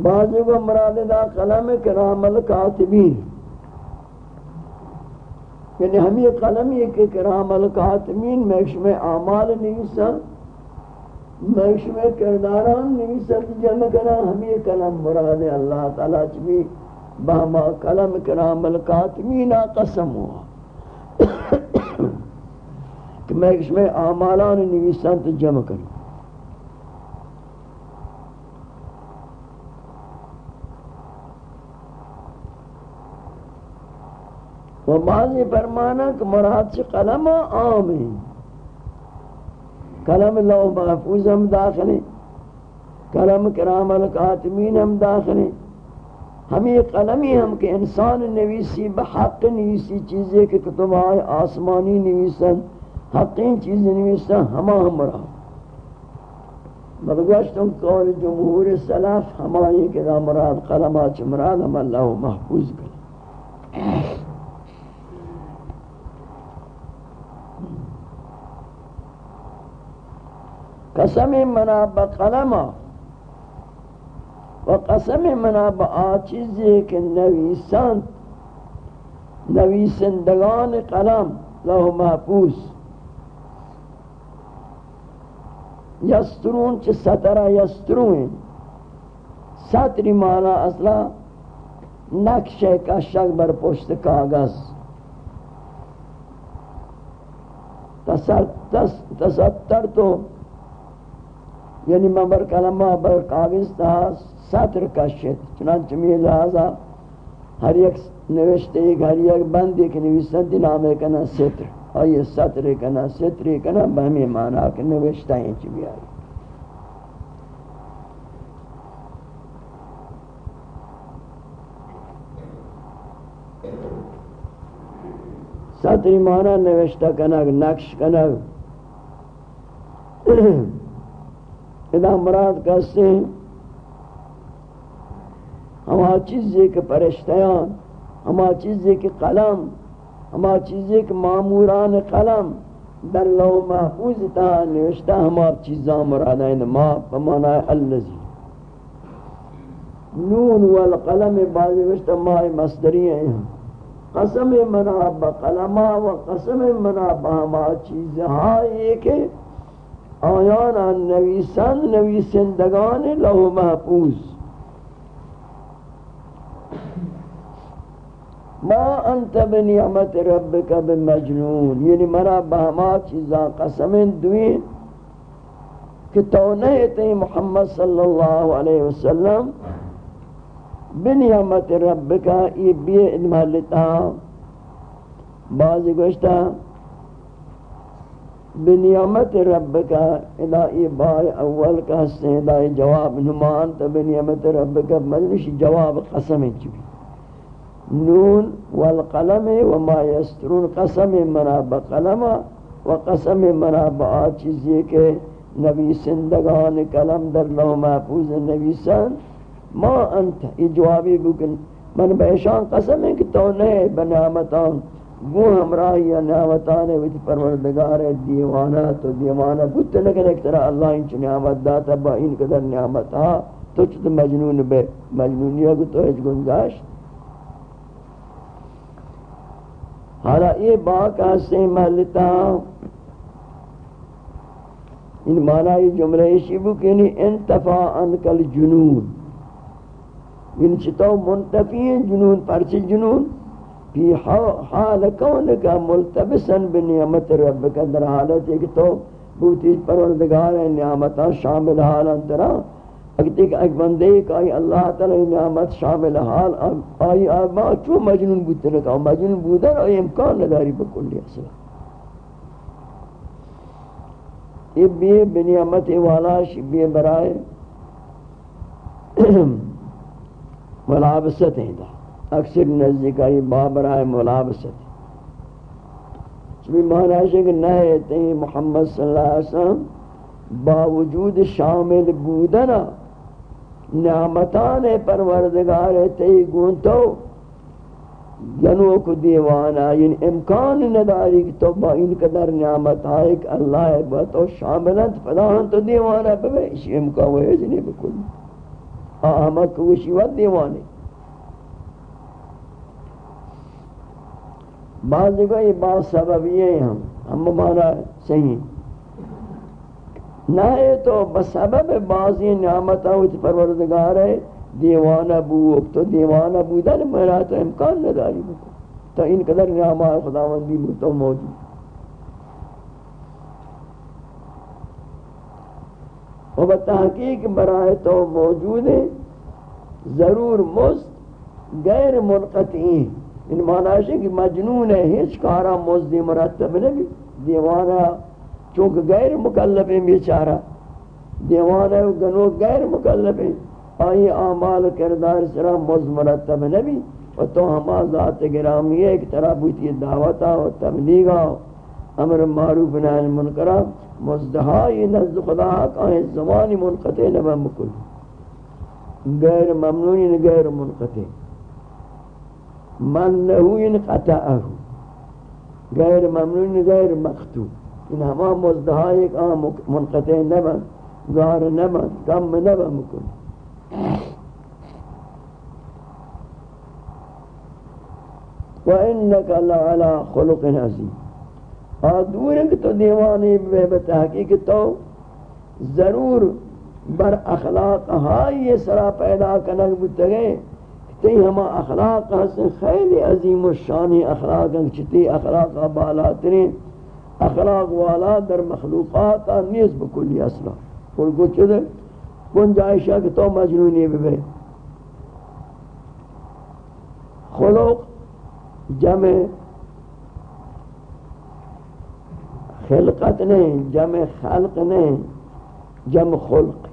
بعضی کو مراد دا قلم کرام الکاتبین۔ یعنی ہم یہ قلم یہ کہ کرام القاتمین میکش میں اعمال نویسا میکش میں کرداران نویسا کی جمع کرنا ہم یہ قلم مراد اللہ تعالیٰ چبی بہما قلم کرام القاتمین قسم ہوا۔ کہ میکش میں اعمالان نویسا تو جمع کرنا و بعضی فرمانا کہ مراد سے قلم عام ہے۔ قلم لو محفوظ ہم داخل ہیں۔ قلم کرام القاتمین ہم داخل ہیں۔ ہم یہ قلمی ہم کہ انسان نویسی بحق نویسی چیزیں کہ کتب آئے، آسمانی نویسن، حقین چیزیں نویسن، ہما ہم مراد مدگوشتوں قول جمہور سلاف ہمائی کہ مراد قلمات مراد ہم اللہ محفوظ کریں قسم منا بقلم و قسم منا با آچیزی که نویسند نویسندگان قلم له محفوظ. یسترون چه ستره یسترون. ستری مانا اصلا نقشه کشک بر پشت کاغذ. تستر تو یعنی من بر کلمہ بر کاغذ تا ساتر کشت چنانچہ میں لہذا ہر یک نوشتے ایک، ہر یک بند ایک نویسن دی نامے کنا ستر آئیے ستر کنا ستر کنا بہمی مانا کہ نوشتہ ہیں چی بھی آئی. ستر مانا نوشتہ کنا، نقش کنا. <coughs> ادا مراد کہتے ہیں ہما چیزیں کہ پرشتیان، ہما چیزیں کہ قلم، ہما چیزیں کہ معموران قلم، در لو محفوظ تا نوشتہ ہما چیزاں مراد ہیں ما بمانا اللذی نون والقلم بعضی وشتہ ما مصدری ہیں۔ قسم منا بقلمہ و قسم منا بہما چیزیں ہاں یہ کہ آیان نویسند نویسندگان لہو محفوظ۔ ما انت بنعمت ربک بمجنون. یعنی منا بہما چیزاں قسم دوین کہ تو نہیں تے محمد صلی اللہ علیہ وسلم بنعمت ربک یہ بھی ادمالتا بعضی گوشتا بنیامت رب کا ادائی بار اول کا حسن ادائی جواب نمان تا بنیامت رب کا مجلش جواب قسم چوی. نون والقلم وما یسترون، قسم منا بقلم و قسم منا با چیزی کے نبی سندگان کلم در لو محفوظ نبی سن ما انت یہ جوابی بکن. من بہشان قسم ہے کہ تو نہیں بنیامتان وہ ہمراہی یا نعمتانے وچ پروردگار دیوانا تو دیوانا بت لگن ایک طرح اللہ انچ نعمت داتا با ان قدر نعمت ہاں تو چھت مجنون بے مجنونیہ کو تو ایچ گنجاش حالا یہ باقا سے محلتا ان معنی جملہ شبو کنی انتفا انکل جنون۔ ان چھتو منتفی جنون، پرچ جنون۔ فی حال کونکا ملتبسن بنعمت ربک در حالت ایک تو۔ بوتی پروردگار نعمتہ شامل حال اندرا اگر ایک ایک بندے کہ اللہ تعالی نعمت شامل حال، آئی آبا چو مجنون بودتے لکا مجنون بودن، آئی امکان نداری بکلی اصلا۔ یہ بھی بنعمت والا شبی برائے ملابست ہیں دا۔ اکثر نزدیک آئی نزدیکائی بابرائے ملابست چمی معنی ہے کہ نئے تین محمد صلی اللہ علیہ وسلم باوجود شامل بودنا نعمتان پروردگار تی گونتو جنو کو دیوانا یعنی امکان نداری کہ تو با ان قدر نعمت آئے کہ اللہ با تو شاملت فلاحان تو دیوانا پہ اسی امکان وہ جنہیں بکل۔ آمد کو وشی وقت دیوانے۔ بعض جگہ یہ بات سببیے ہیں ہم ہم مانا صحیح نہ ہے تو بسبب بعضی نعمتہ ہوتی پروردگار ہے دیوانہ بو تو دیوانہ بودا نے میرا تو امکان نہ داری بکو تو ان قدر نعمہ خداوندی تو موجود۔ و بتحقیق برائے تو موجود ہے ضرور مست غیر منقطعی۔ ان معنی ہے کہ مجنون ہے ہیچ کارا مزدی مرتب نبی، دیوانہ چونکہ غیر مکلف ہیں بیچارہ، دیوانہ گنو غیر مکلف ہیں آئی اعمال کردار سرا مز مرتب نبی، و تو ہما ذات گرامی ہے ایک طرح بوتی دعوتا و تبلیغا. امر معروف نہ منکرہ، مزدہائی نزد خدا کہیں زمانی منقطع نبا مکل. غیر ممنونی غیر منقطع. من نہوین قطعہو غیر ممنون غیر مقتو ان ہما مزدہائی کہیں منقطع نبا غار نبا کم نبا مکل وَإِنَّكَ لَعَلَى خُلُقٍ عَزِيمٍ اور دور ہے کہ تو دیوانی بے بتحقیق تو، ضرور بر اخلاق ہائی یہ سرا پیدا کنک بتگئے تی ہما اخلاق حسن خیلی عظیم و شانی اخلاق چتی اخلاق بالا ترین. اخلاق والا در مخلوقات نیز بکلی اصلا کل کو چودے کن جائشہ کہ تو مجنونی بے خلق جمع خلقت نہیں جمع خلق نہیں جمع خلق.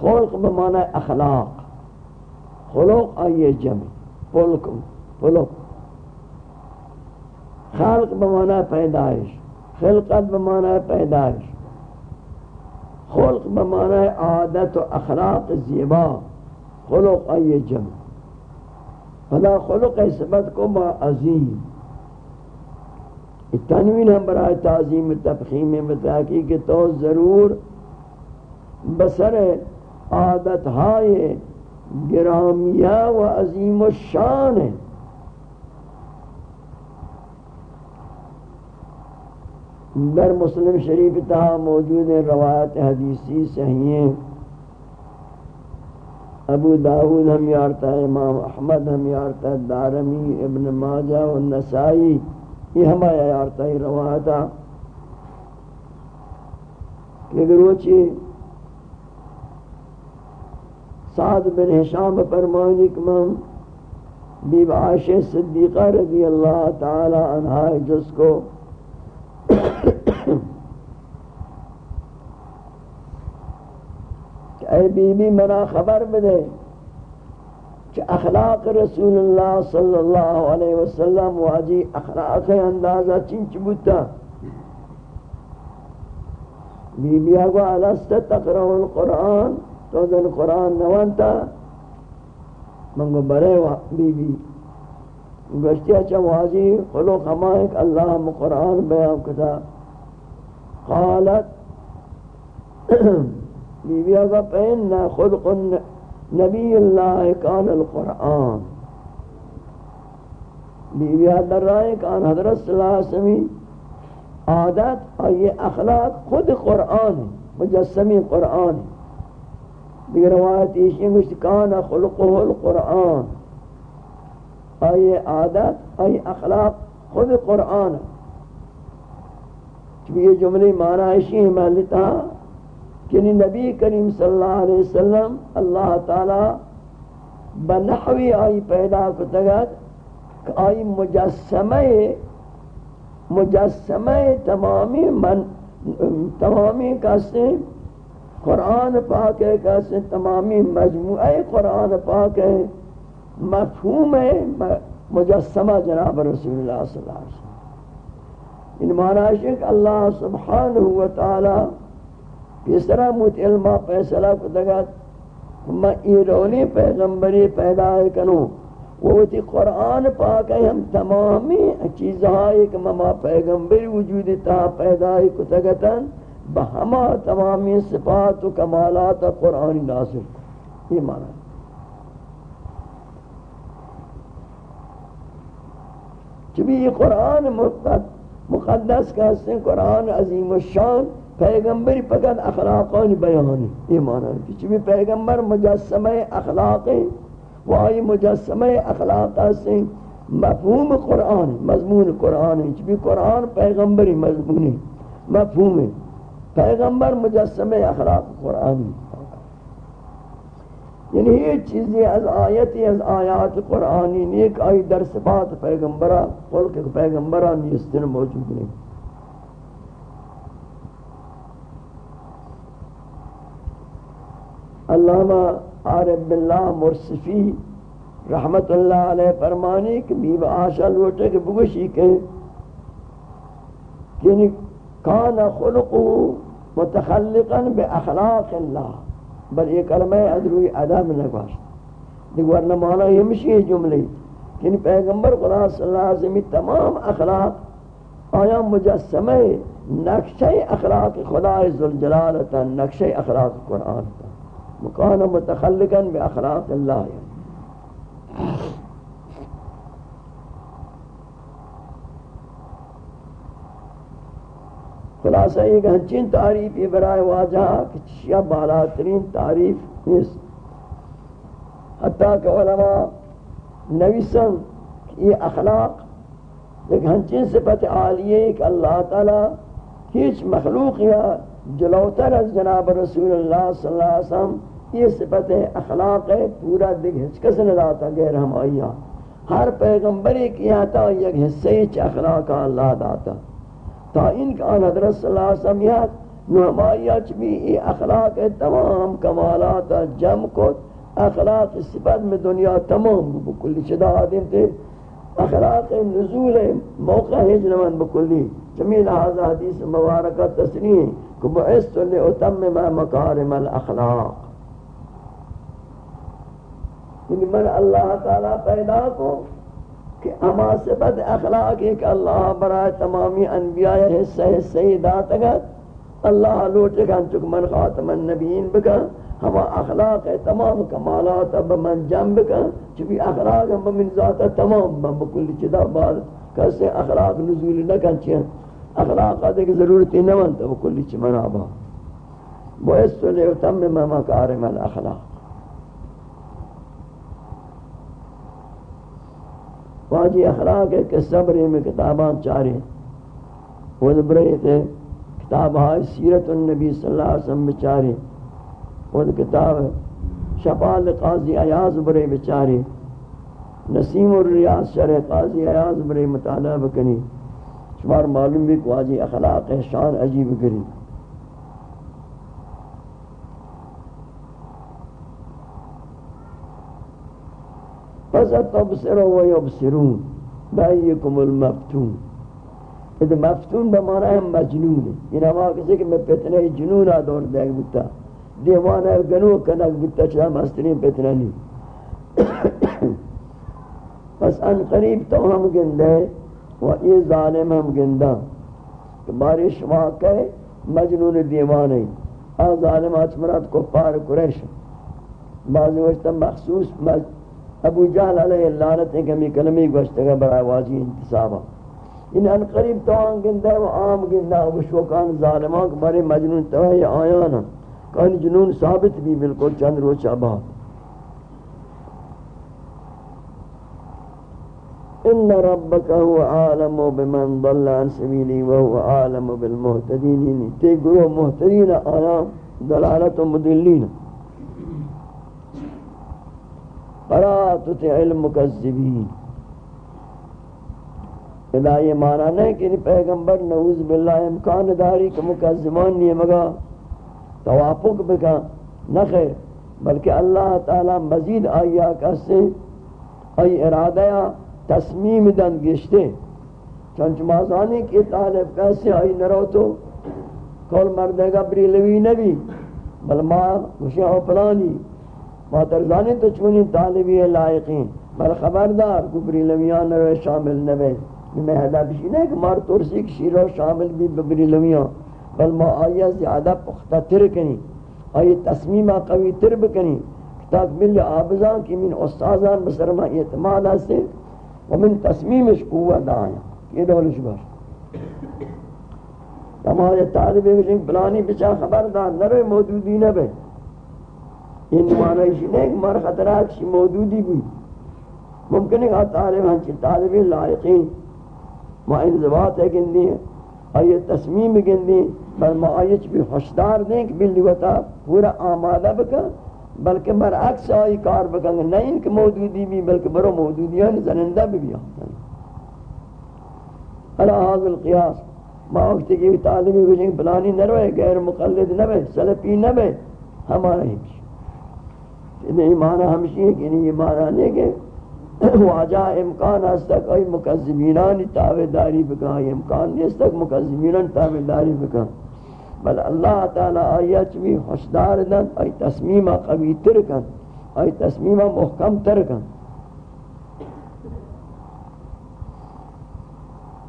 خلق بمعنی اخلاق. خلق آئیے جمع. پلک پلک خلق بمعنی پیدائش خلقت بمعنی پیدائش خلق بمعنی عادت و اخلاق زیبا. خلق آئیے جمع فلا خلق سبت کو با عظیم. تنوین ہم برای تعظیم تفخیم بتاکی کہ تو ضرور بسر عادت ہائے گرامیہ و عظیم و شان ہے در مسلم شریف تہا موجود روایت حدیثی صحیح ابو داود ہم یارتا ہے، امام احمد ہم یارتا ہے، دارمی، ابن ماجہ و نسائی، یہ ہمارا یارتا ہی رواہ کہ گروچی سعد بن حشام فرمانی کمان بیب عائشہ صدیقہ رضی اللہ تعالی عنہ جس کو کہ اے بی بی منا خبر بدے کہ اخلاق رسول اللہ صلی اللہ علیہ وسلم واجی اخلاق اندازہ چنچ بوتا بی بی آگو علست تقرأ القرآن تو دن قرآن نوانتا منگو برے بی بی گشتی اچھا واجی خلوق ہمائک اللہ قرآن بیان کتا قالت <clears throat> بی بی آگو پہن خلق نبی اللہ کان القرآن. بیویہ در رائے کان حضرت صلی اللہ علیہ وسلم عادت اور اخلاق خود قرآن ہے مجسمی قرآن ہے۔ دیگر روایت ایشی مجھتے کان خلقه القرآن۔ یہ عادت یہ اخلاق خود قرآن ہے۔ چونکہ یہ جملے معنی ایشی ہے محلتا یعنی نبی کریم صلی اللہ علیہ وسلم اللہ تعالی بنحوی آئی پیدا کو تگت آئی مجسمہ مجسمہ تمامی من تمامی کسے قرآن پاک ہے، کسے تمامی مجموعہ قرآن پاک ہے، مفہوم ہے، مجسمہ جناب رسول اللہ صلی اللہ علیہ وسلم۔ ان معنی ہے کہ اللہ سبحانہ وتعالی اس طرح موت علمہ فیصلہ کو دگا میں ایرونی پیغمبری پیدا کنو وہ تی قرآن پاک ہے، ہم تمامی چیزہائی کہ مما پیغمبری وجود تا پیدا کو دگتا بہما تمامی صفات و کمالات قرآن ناصر یہ معنی ہے۔ چبی یہ قرآن مقدس کا حصہ قرآن عظیم الشان۔ پیغمبر فقط اخلاقان بیانی یہ معنی ہے چبی پیغمبر مجسمہ اخلاق و آئی مجسمہ اخلاق سے مفہوم قرآن، مضمون قرآن ہے چبی قرآن پیغمبری مضمون ہے مفہوم ہے پیغمبر مجسمہ اخلاق قرآن یعنی یہ چیزیں از آیتی، از آیات قرآنی نیک آئی در صفات پیغمبرہ، خلق پیغمبرہ نیستن موجود نہیں. علامہ عارف باللہ مرصفی رحمت اللہ علیہ فرمانی کہ بیب آشا لوٹے کہ بگوشی کہیں یعنی کان خلقو متخلقا بے اخلاق اللہ بل یہ کلمہ ادروی ادب نگوش دیکھ ورنہ مانا یہ مشی جملے کہ پیغمبر خدا صلی اللہ علیہ وسلم تمام اخلاق آیا مجسمہ نقشہ اخلاق خدا ذوالجلالتا نقشہ اخلاق قرآن تا مکان متخلقا بے اخلاق اللہ. یعنی خلاصہ ایک ہنچین تعریف یہ برائے واجہ کہ چشیہ بالا ترین تعریف نیست. حتیٰ کہ علماء نویسن یہ اخلاق ایک ہنچین صفت عالیہ کہ اللہ تعالی ہیچ مخلوق یا جلوتر از جناب رسول اللہ صلی اللہ علیہ وسلم یہ صفت ہے، اخلاق ہے، پورا دیکھ ہچ کس نے داتا غیر ہم آئیہ ہر پیغمبری کیا تا یک حصے چ اخلاق اللہ داتا۔ تا ان کا حضرت صلی اللہ علیہ وسلم یاد نعمائیت بھی یہ اخلاق ہے، تمام کمالات جم کو اخلاق صفت میں دنیا تمام بکلی چدا آدم تھے اخلاق نزول موقع ہجنمن بکلی جمیل حاضر حدیث مبارکہ تسنیح کہ بعثت لئتمم مکارم الاخلاق۔ یعنی من اللہ تعالی پیدا کو کہ اما صفت اخلاق ایک اللہ برائے تمامی انبیاء حصہ حصہ دات اگر اللہ لوٹے گا چک من خاتم النبیین بکا ہما اخلاق تمام کمالات اب من جم بکا چبی اخلاق ہم من ذات تمام من بکل چدا بعد کسے اخلاق نزول نکن چین اخلاق آدھے کہ ضرورتی نمان تا بکل چی من آبا۔ بوئستو لیوتم میں مکارم الاخلاق۔ واجی اخلاق ہے کہ صبری میں کتابان چارے وہ برے تھے، کتاب ہے سیرت النبی صلی اللہ علیہ وسلم بچارے۔ وہ کتاب شفال قاضی ایاز برے بچارے۔ نسیم الریاض شرح قاضی ایاز برے مطالعہ بکنی۔ شمار معلوم بھی کہ واجی اخلاق ہے، شان عجیب کری فستبصروا ويبصرون بأيكم المفتون. اذا مفتون بمعنى ہے مجنون ہے یہ نما کسی کہ میں فتنہ جنون دور دے بتا دیوانہ گنو کنک بتا چلا مستری فتنہ نہیں <coughs> پس ان قریب تو ہم گندے و یہ ظالم ہم گندہ کہ باری شما کہ مجنون دیوانے آ ظالم آج کو پار قریش. بعضی وقت مخصوص مجنون ابو جہل علیہ اللعنت ہے کہ ہمیں کلمی گوشتگا برای واجی انتصابا ان ان قریب توان گندہ و عام گندہ و شوکان ظالمان کے بارے مجنون توہی آیانا کہانی جنون ثابت بھی بالکل چند روچہ بعد ان ربک هو عالم بمن ضل عن سبیلی وهو عالم بالمهتدین۔ یعنی تی گروہ محتدین آیا دلالت و مدلین۔ فلا تطع المكذبين ادا یہ معنی نہیں کہ پیغمبر نعوذ باللہ امکان داری کہ مکذبان نہیں مگا توافق بکا، نہ خیر، بلکہ اللہ تعالی مزید آیا کسے ای ارادہ تصمیم دن گشتے۔ چونچ مازانی کی طالب کیسے آئی نرو تو کول مردے گا بریلوی نبی، بل ما گوشی او پلانی ماترزانی تو چونی طالبی لائقین بل خبردار کبری لمیان رو شامل نوے میں حدب شی نہیں کہ مار ترسی کی شیرو شامل بھی ببری لمیان. بل ما آیا زیادہ پختہ تر کنی. آئی تصمیمہ قوی تر بکنی. تاک مل آبزان کی من استازان بسرما اعتماد سے ومن تصمیمش قوت آیا. یہ دولش باش. ہمارے طالب علم بلانی بچا خبردار نہ رہے موجودی نہ بے یہ معنی اسی نہیں کہ مر خطرات کی موجودی بھی ممکن ہے کہ طالب ہنچی طالب لائقین ما انضباط ہے گندی ہے آئیے تصمیم گندی، بل ما آئیچ بھی خوشدار دیں کہ بلی وطا پورا آمادہ بکن، بلکہ برعکس آئی کار بکن نہیں کہ موجودی بھی، بلکہ برو موجودیان زنندہ بھی بھی آتا ہے حاضر القیاس، ما وقتی کی تعلیمی کچھ بلانی نہ رہے غیر مقلد نہ رہے سلپی نہ رہے ہمارا ہی بھی یہ معنی ہمشی ہے کہ نہیں، یہ معنی نہیں کہ واجہ امکان اس تک ای مکذبینانی تابداری بکا امکان نہیں اس تک مکذبینان تابداری بکا۔ بل اللہ تعالی آیت بھی خوشدار دن ای تصمیمہ قوی تر کن ای تصمیمہ محکم تر کن۔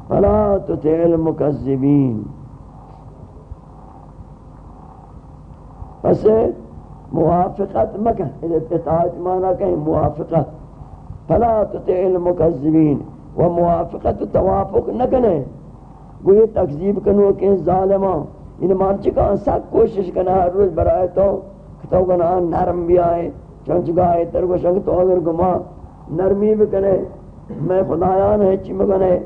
فلا تطع المكذبين پس موافقت مکن اطاعت مانا کہیں موافقت، فلا تطع المكذبين و موافقت توافق نکنے۔ گوئی تکذیب کنو کہ ظالمان ان مان چکا سب کوشش کنا ہر روز برائے تو تو گنا نرم بھی آئے، چنچ گائے ترگو شنگ تو اگر گما نرمی بھی کنے۔ میں خدایان ہے چی مگنے،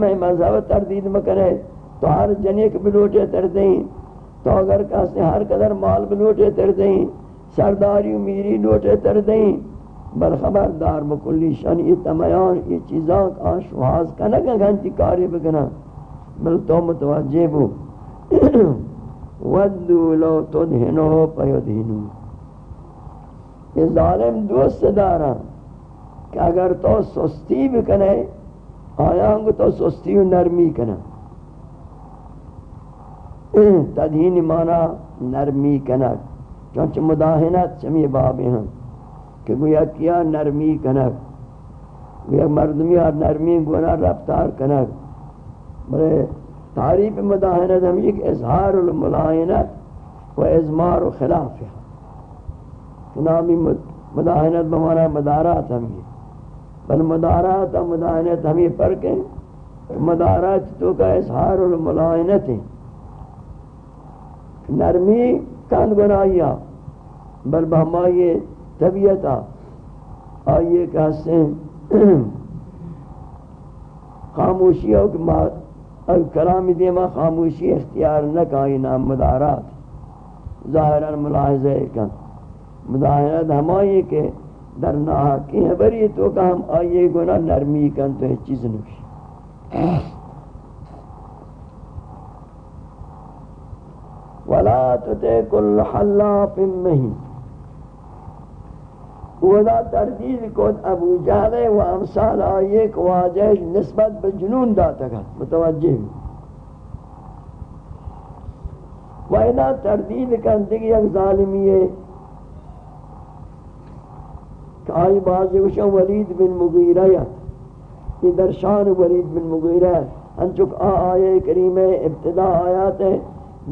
میں مذہب تردید مکنے۔ تو ہر جنیک بلوٹے تر دیں۔ تو اگر کسی ہر قدر مال بلوٹے تر دیں، سرداری و میری لوٹے تر دیں۔ بل خبردار بکلی شان، یہ تمیان، یہ چیزاں کا شواز کنگا گھنٹی کاری بکنا۔ بل تو متوجہ بو۔ ودو لو تدہنو پیدہنو۔ یہ ظالم دوست دارا کہ اگر تو سستی بکنے آیا ہوں تو سستی و نرمی کنا۔ تدہین مانا نرمی کنا چونچہ مداہنت چمی بابی ہیں۔ کہ گویا کیا نرمی کنا گویا مردمی اور نرمی گونا رفتار کنا بلے تعریف مداہنت ہم ایک اظہار الملائنت و ازمار و خلاف ہے چنامی مداہنت بمانا مدارات ہم یہ بل مدارات و مدائنت ہمیں فرق ہیں مدارات تو کا اظہار الملائنت ہے نرمی کند گناہیا بل بہما یہ طبیعتا۔ آئیے کہ حسن <clears throat> خاموشی ہو کہ کلام دیما خاموشی اختیار نہ کائی نام مدارات۔ ظاہران ملاحظہ کن مداہنت ہمائی کہ در ناحقی ہے بری تو کہ ہم آئیے گناہ نرمی کن تو ہے چیز نوشی۔ وَلَا تُتَيْكُ الْحَلَّافِ مَّهِي ودا تردید کود ابو جہل و امثال آئیے کو واجہ نسبت بجنون داتا گا متوجہ بھی وَإِذَا تردید کن دیگی ایک ظالمی ہے کہ آئی بازی وشن ولید بن مغیرہ یہ در شان ولید بن مغیرہ ہے انچک آ آئے کریم ابتدا آیات ہے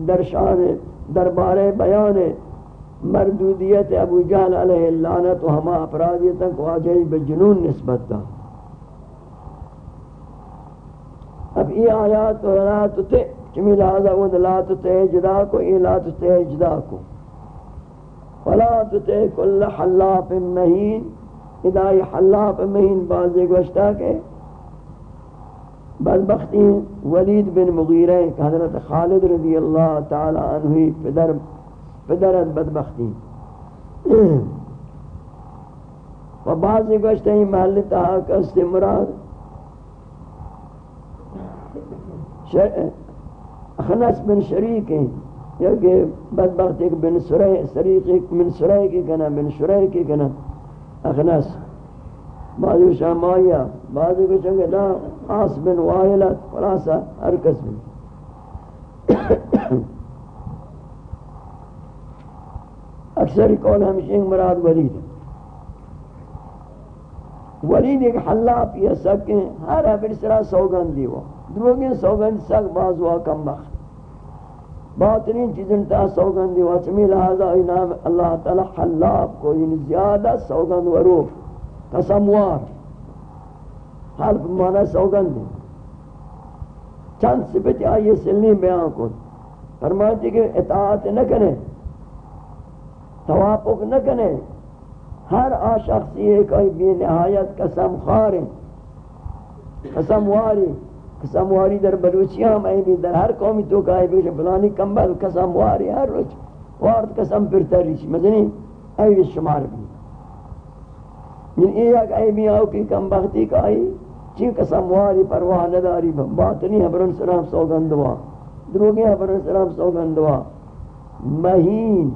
در شان دربار بیان مردودیت ابو جہل علیہ اللعنت و ہما اپرادیتا کو آجائی بجنون نسبت دا۔ اب یہ آیات و لا تتے چمی لہذا وہ لا تتے جدا کو یہ لا تتے جدا کو۔ فلا تطع كل حلاف مهين اذا حلاف مهين بازے گوشتا کہ بدبختی ولید بن مغیرہ حضرت خالد رضی اللہ تعالی عنہ پدر پدر بدبختی <clears throat> و بعضی گوشتا ہی محل تہا کست مراد اخنس بن شریک ہیں یا کہ بدبخت ایک بن سرح سریق ایک من سرح کی کنا بن شرح کی کنا اخنس بعضی شامایا بعضی کو چنگے لا آس بن وائلت خلاصا ہر کس بن اکثر قول ہمشہ مراد ولید ولید ایک حلاف یا سکیں ہر ابر سرا سوگن دیو دروگین سوگن سک باز ہوا کم بخت۔ باطنین چیزن تا سوگن دی وچمی لہذا اینام اللہ تعالی حلاب کو یعنی زیادہ سوگن وروف قسموار حلف مانا سوگند چند صفت آئیے سلنی بیان کو فرماتی کہ اطاعت نہ کریں توافق نہ کریں ہر آ شخصی ایک آئی بے نہایت قسم خاریں قسم واری قسم واری در بلوچی ہم ای بھی در ہر قومی تو کہا بھی بلانی کمبل قسم واری ہر روچ وارد قسم پر تریش مدنی ای بھی شمار بھی یعنی من ایک ای بھی آو کی کم بختی کا آئی چی قسم واری پرواہ نداری باطنی حبرن سلام سوگندوا دروگی حبرن سلام سوگندوا مہین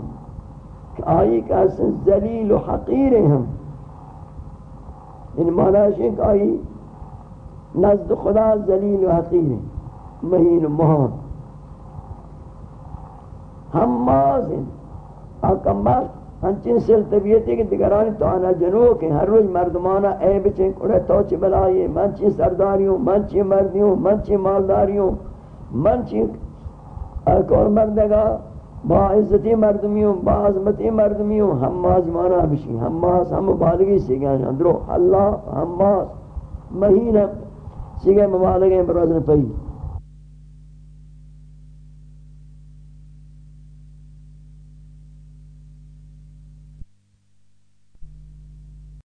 آئی کا ذلیل و حقیر ہم. ان معنی ہے کہ آئی نزد خدا ذلیل و حقیر مہین و مہان. ہم ماز ہیں آکم بخت. ہنچین سل طبیعتی کہ دگرانی تو آنا جنوک ہیں، ہر روز مردمانا اے بچیں کڑے توچ بلائیے من چین سرداریوں من چین مردیوں من چین مالداریوں من چین کور مردگا، با عزتی مردمیوں، با عظمتی مردمیوں ہم ماز مانا بشی ہم ماز ہم مبالغی سے گیا اندرو، اللہ ہم ماز مہینہ سیگے مبالغیں برازن پہی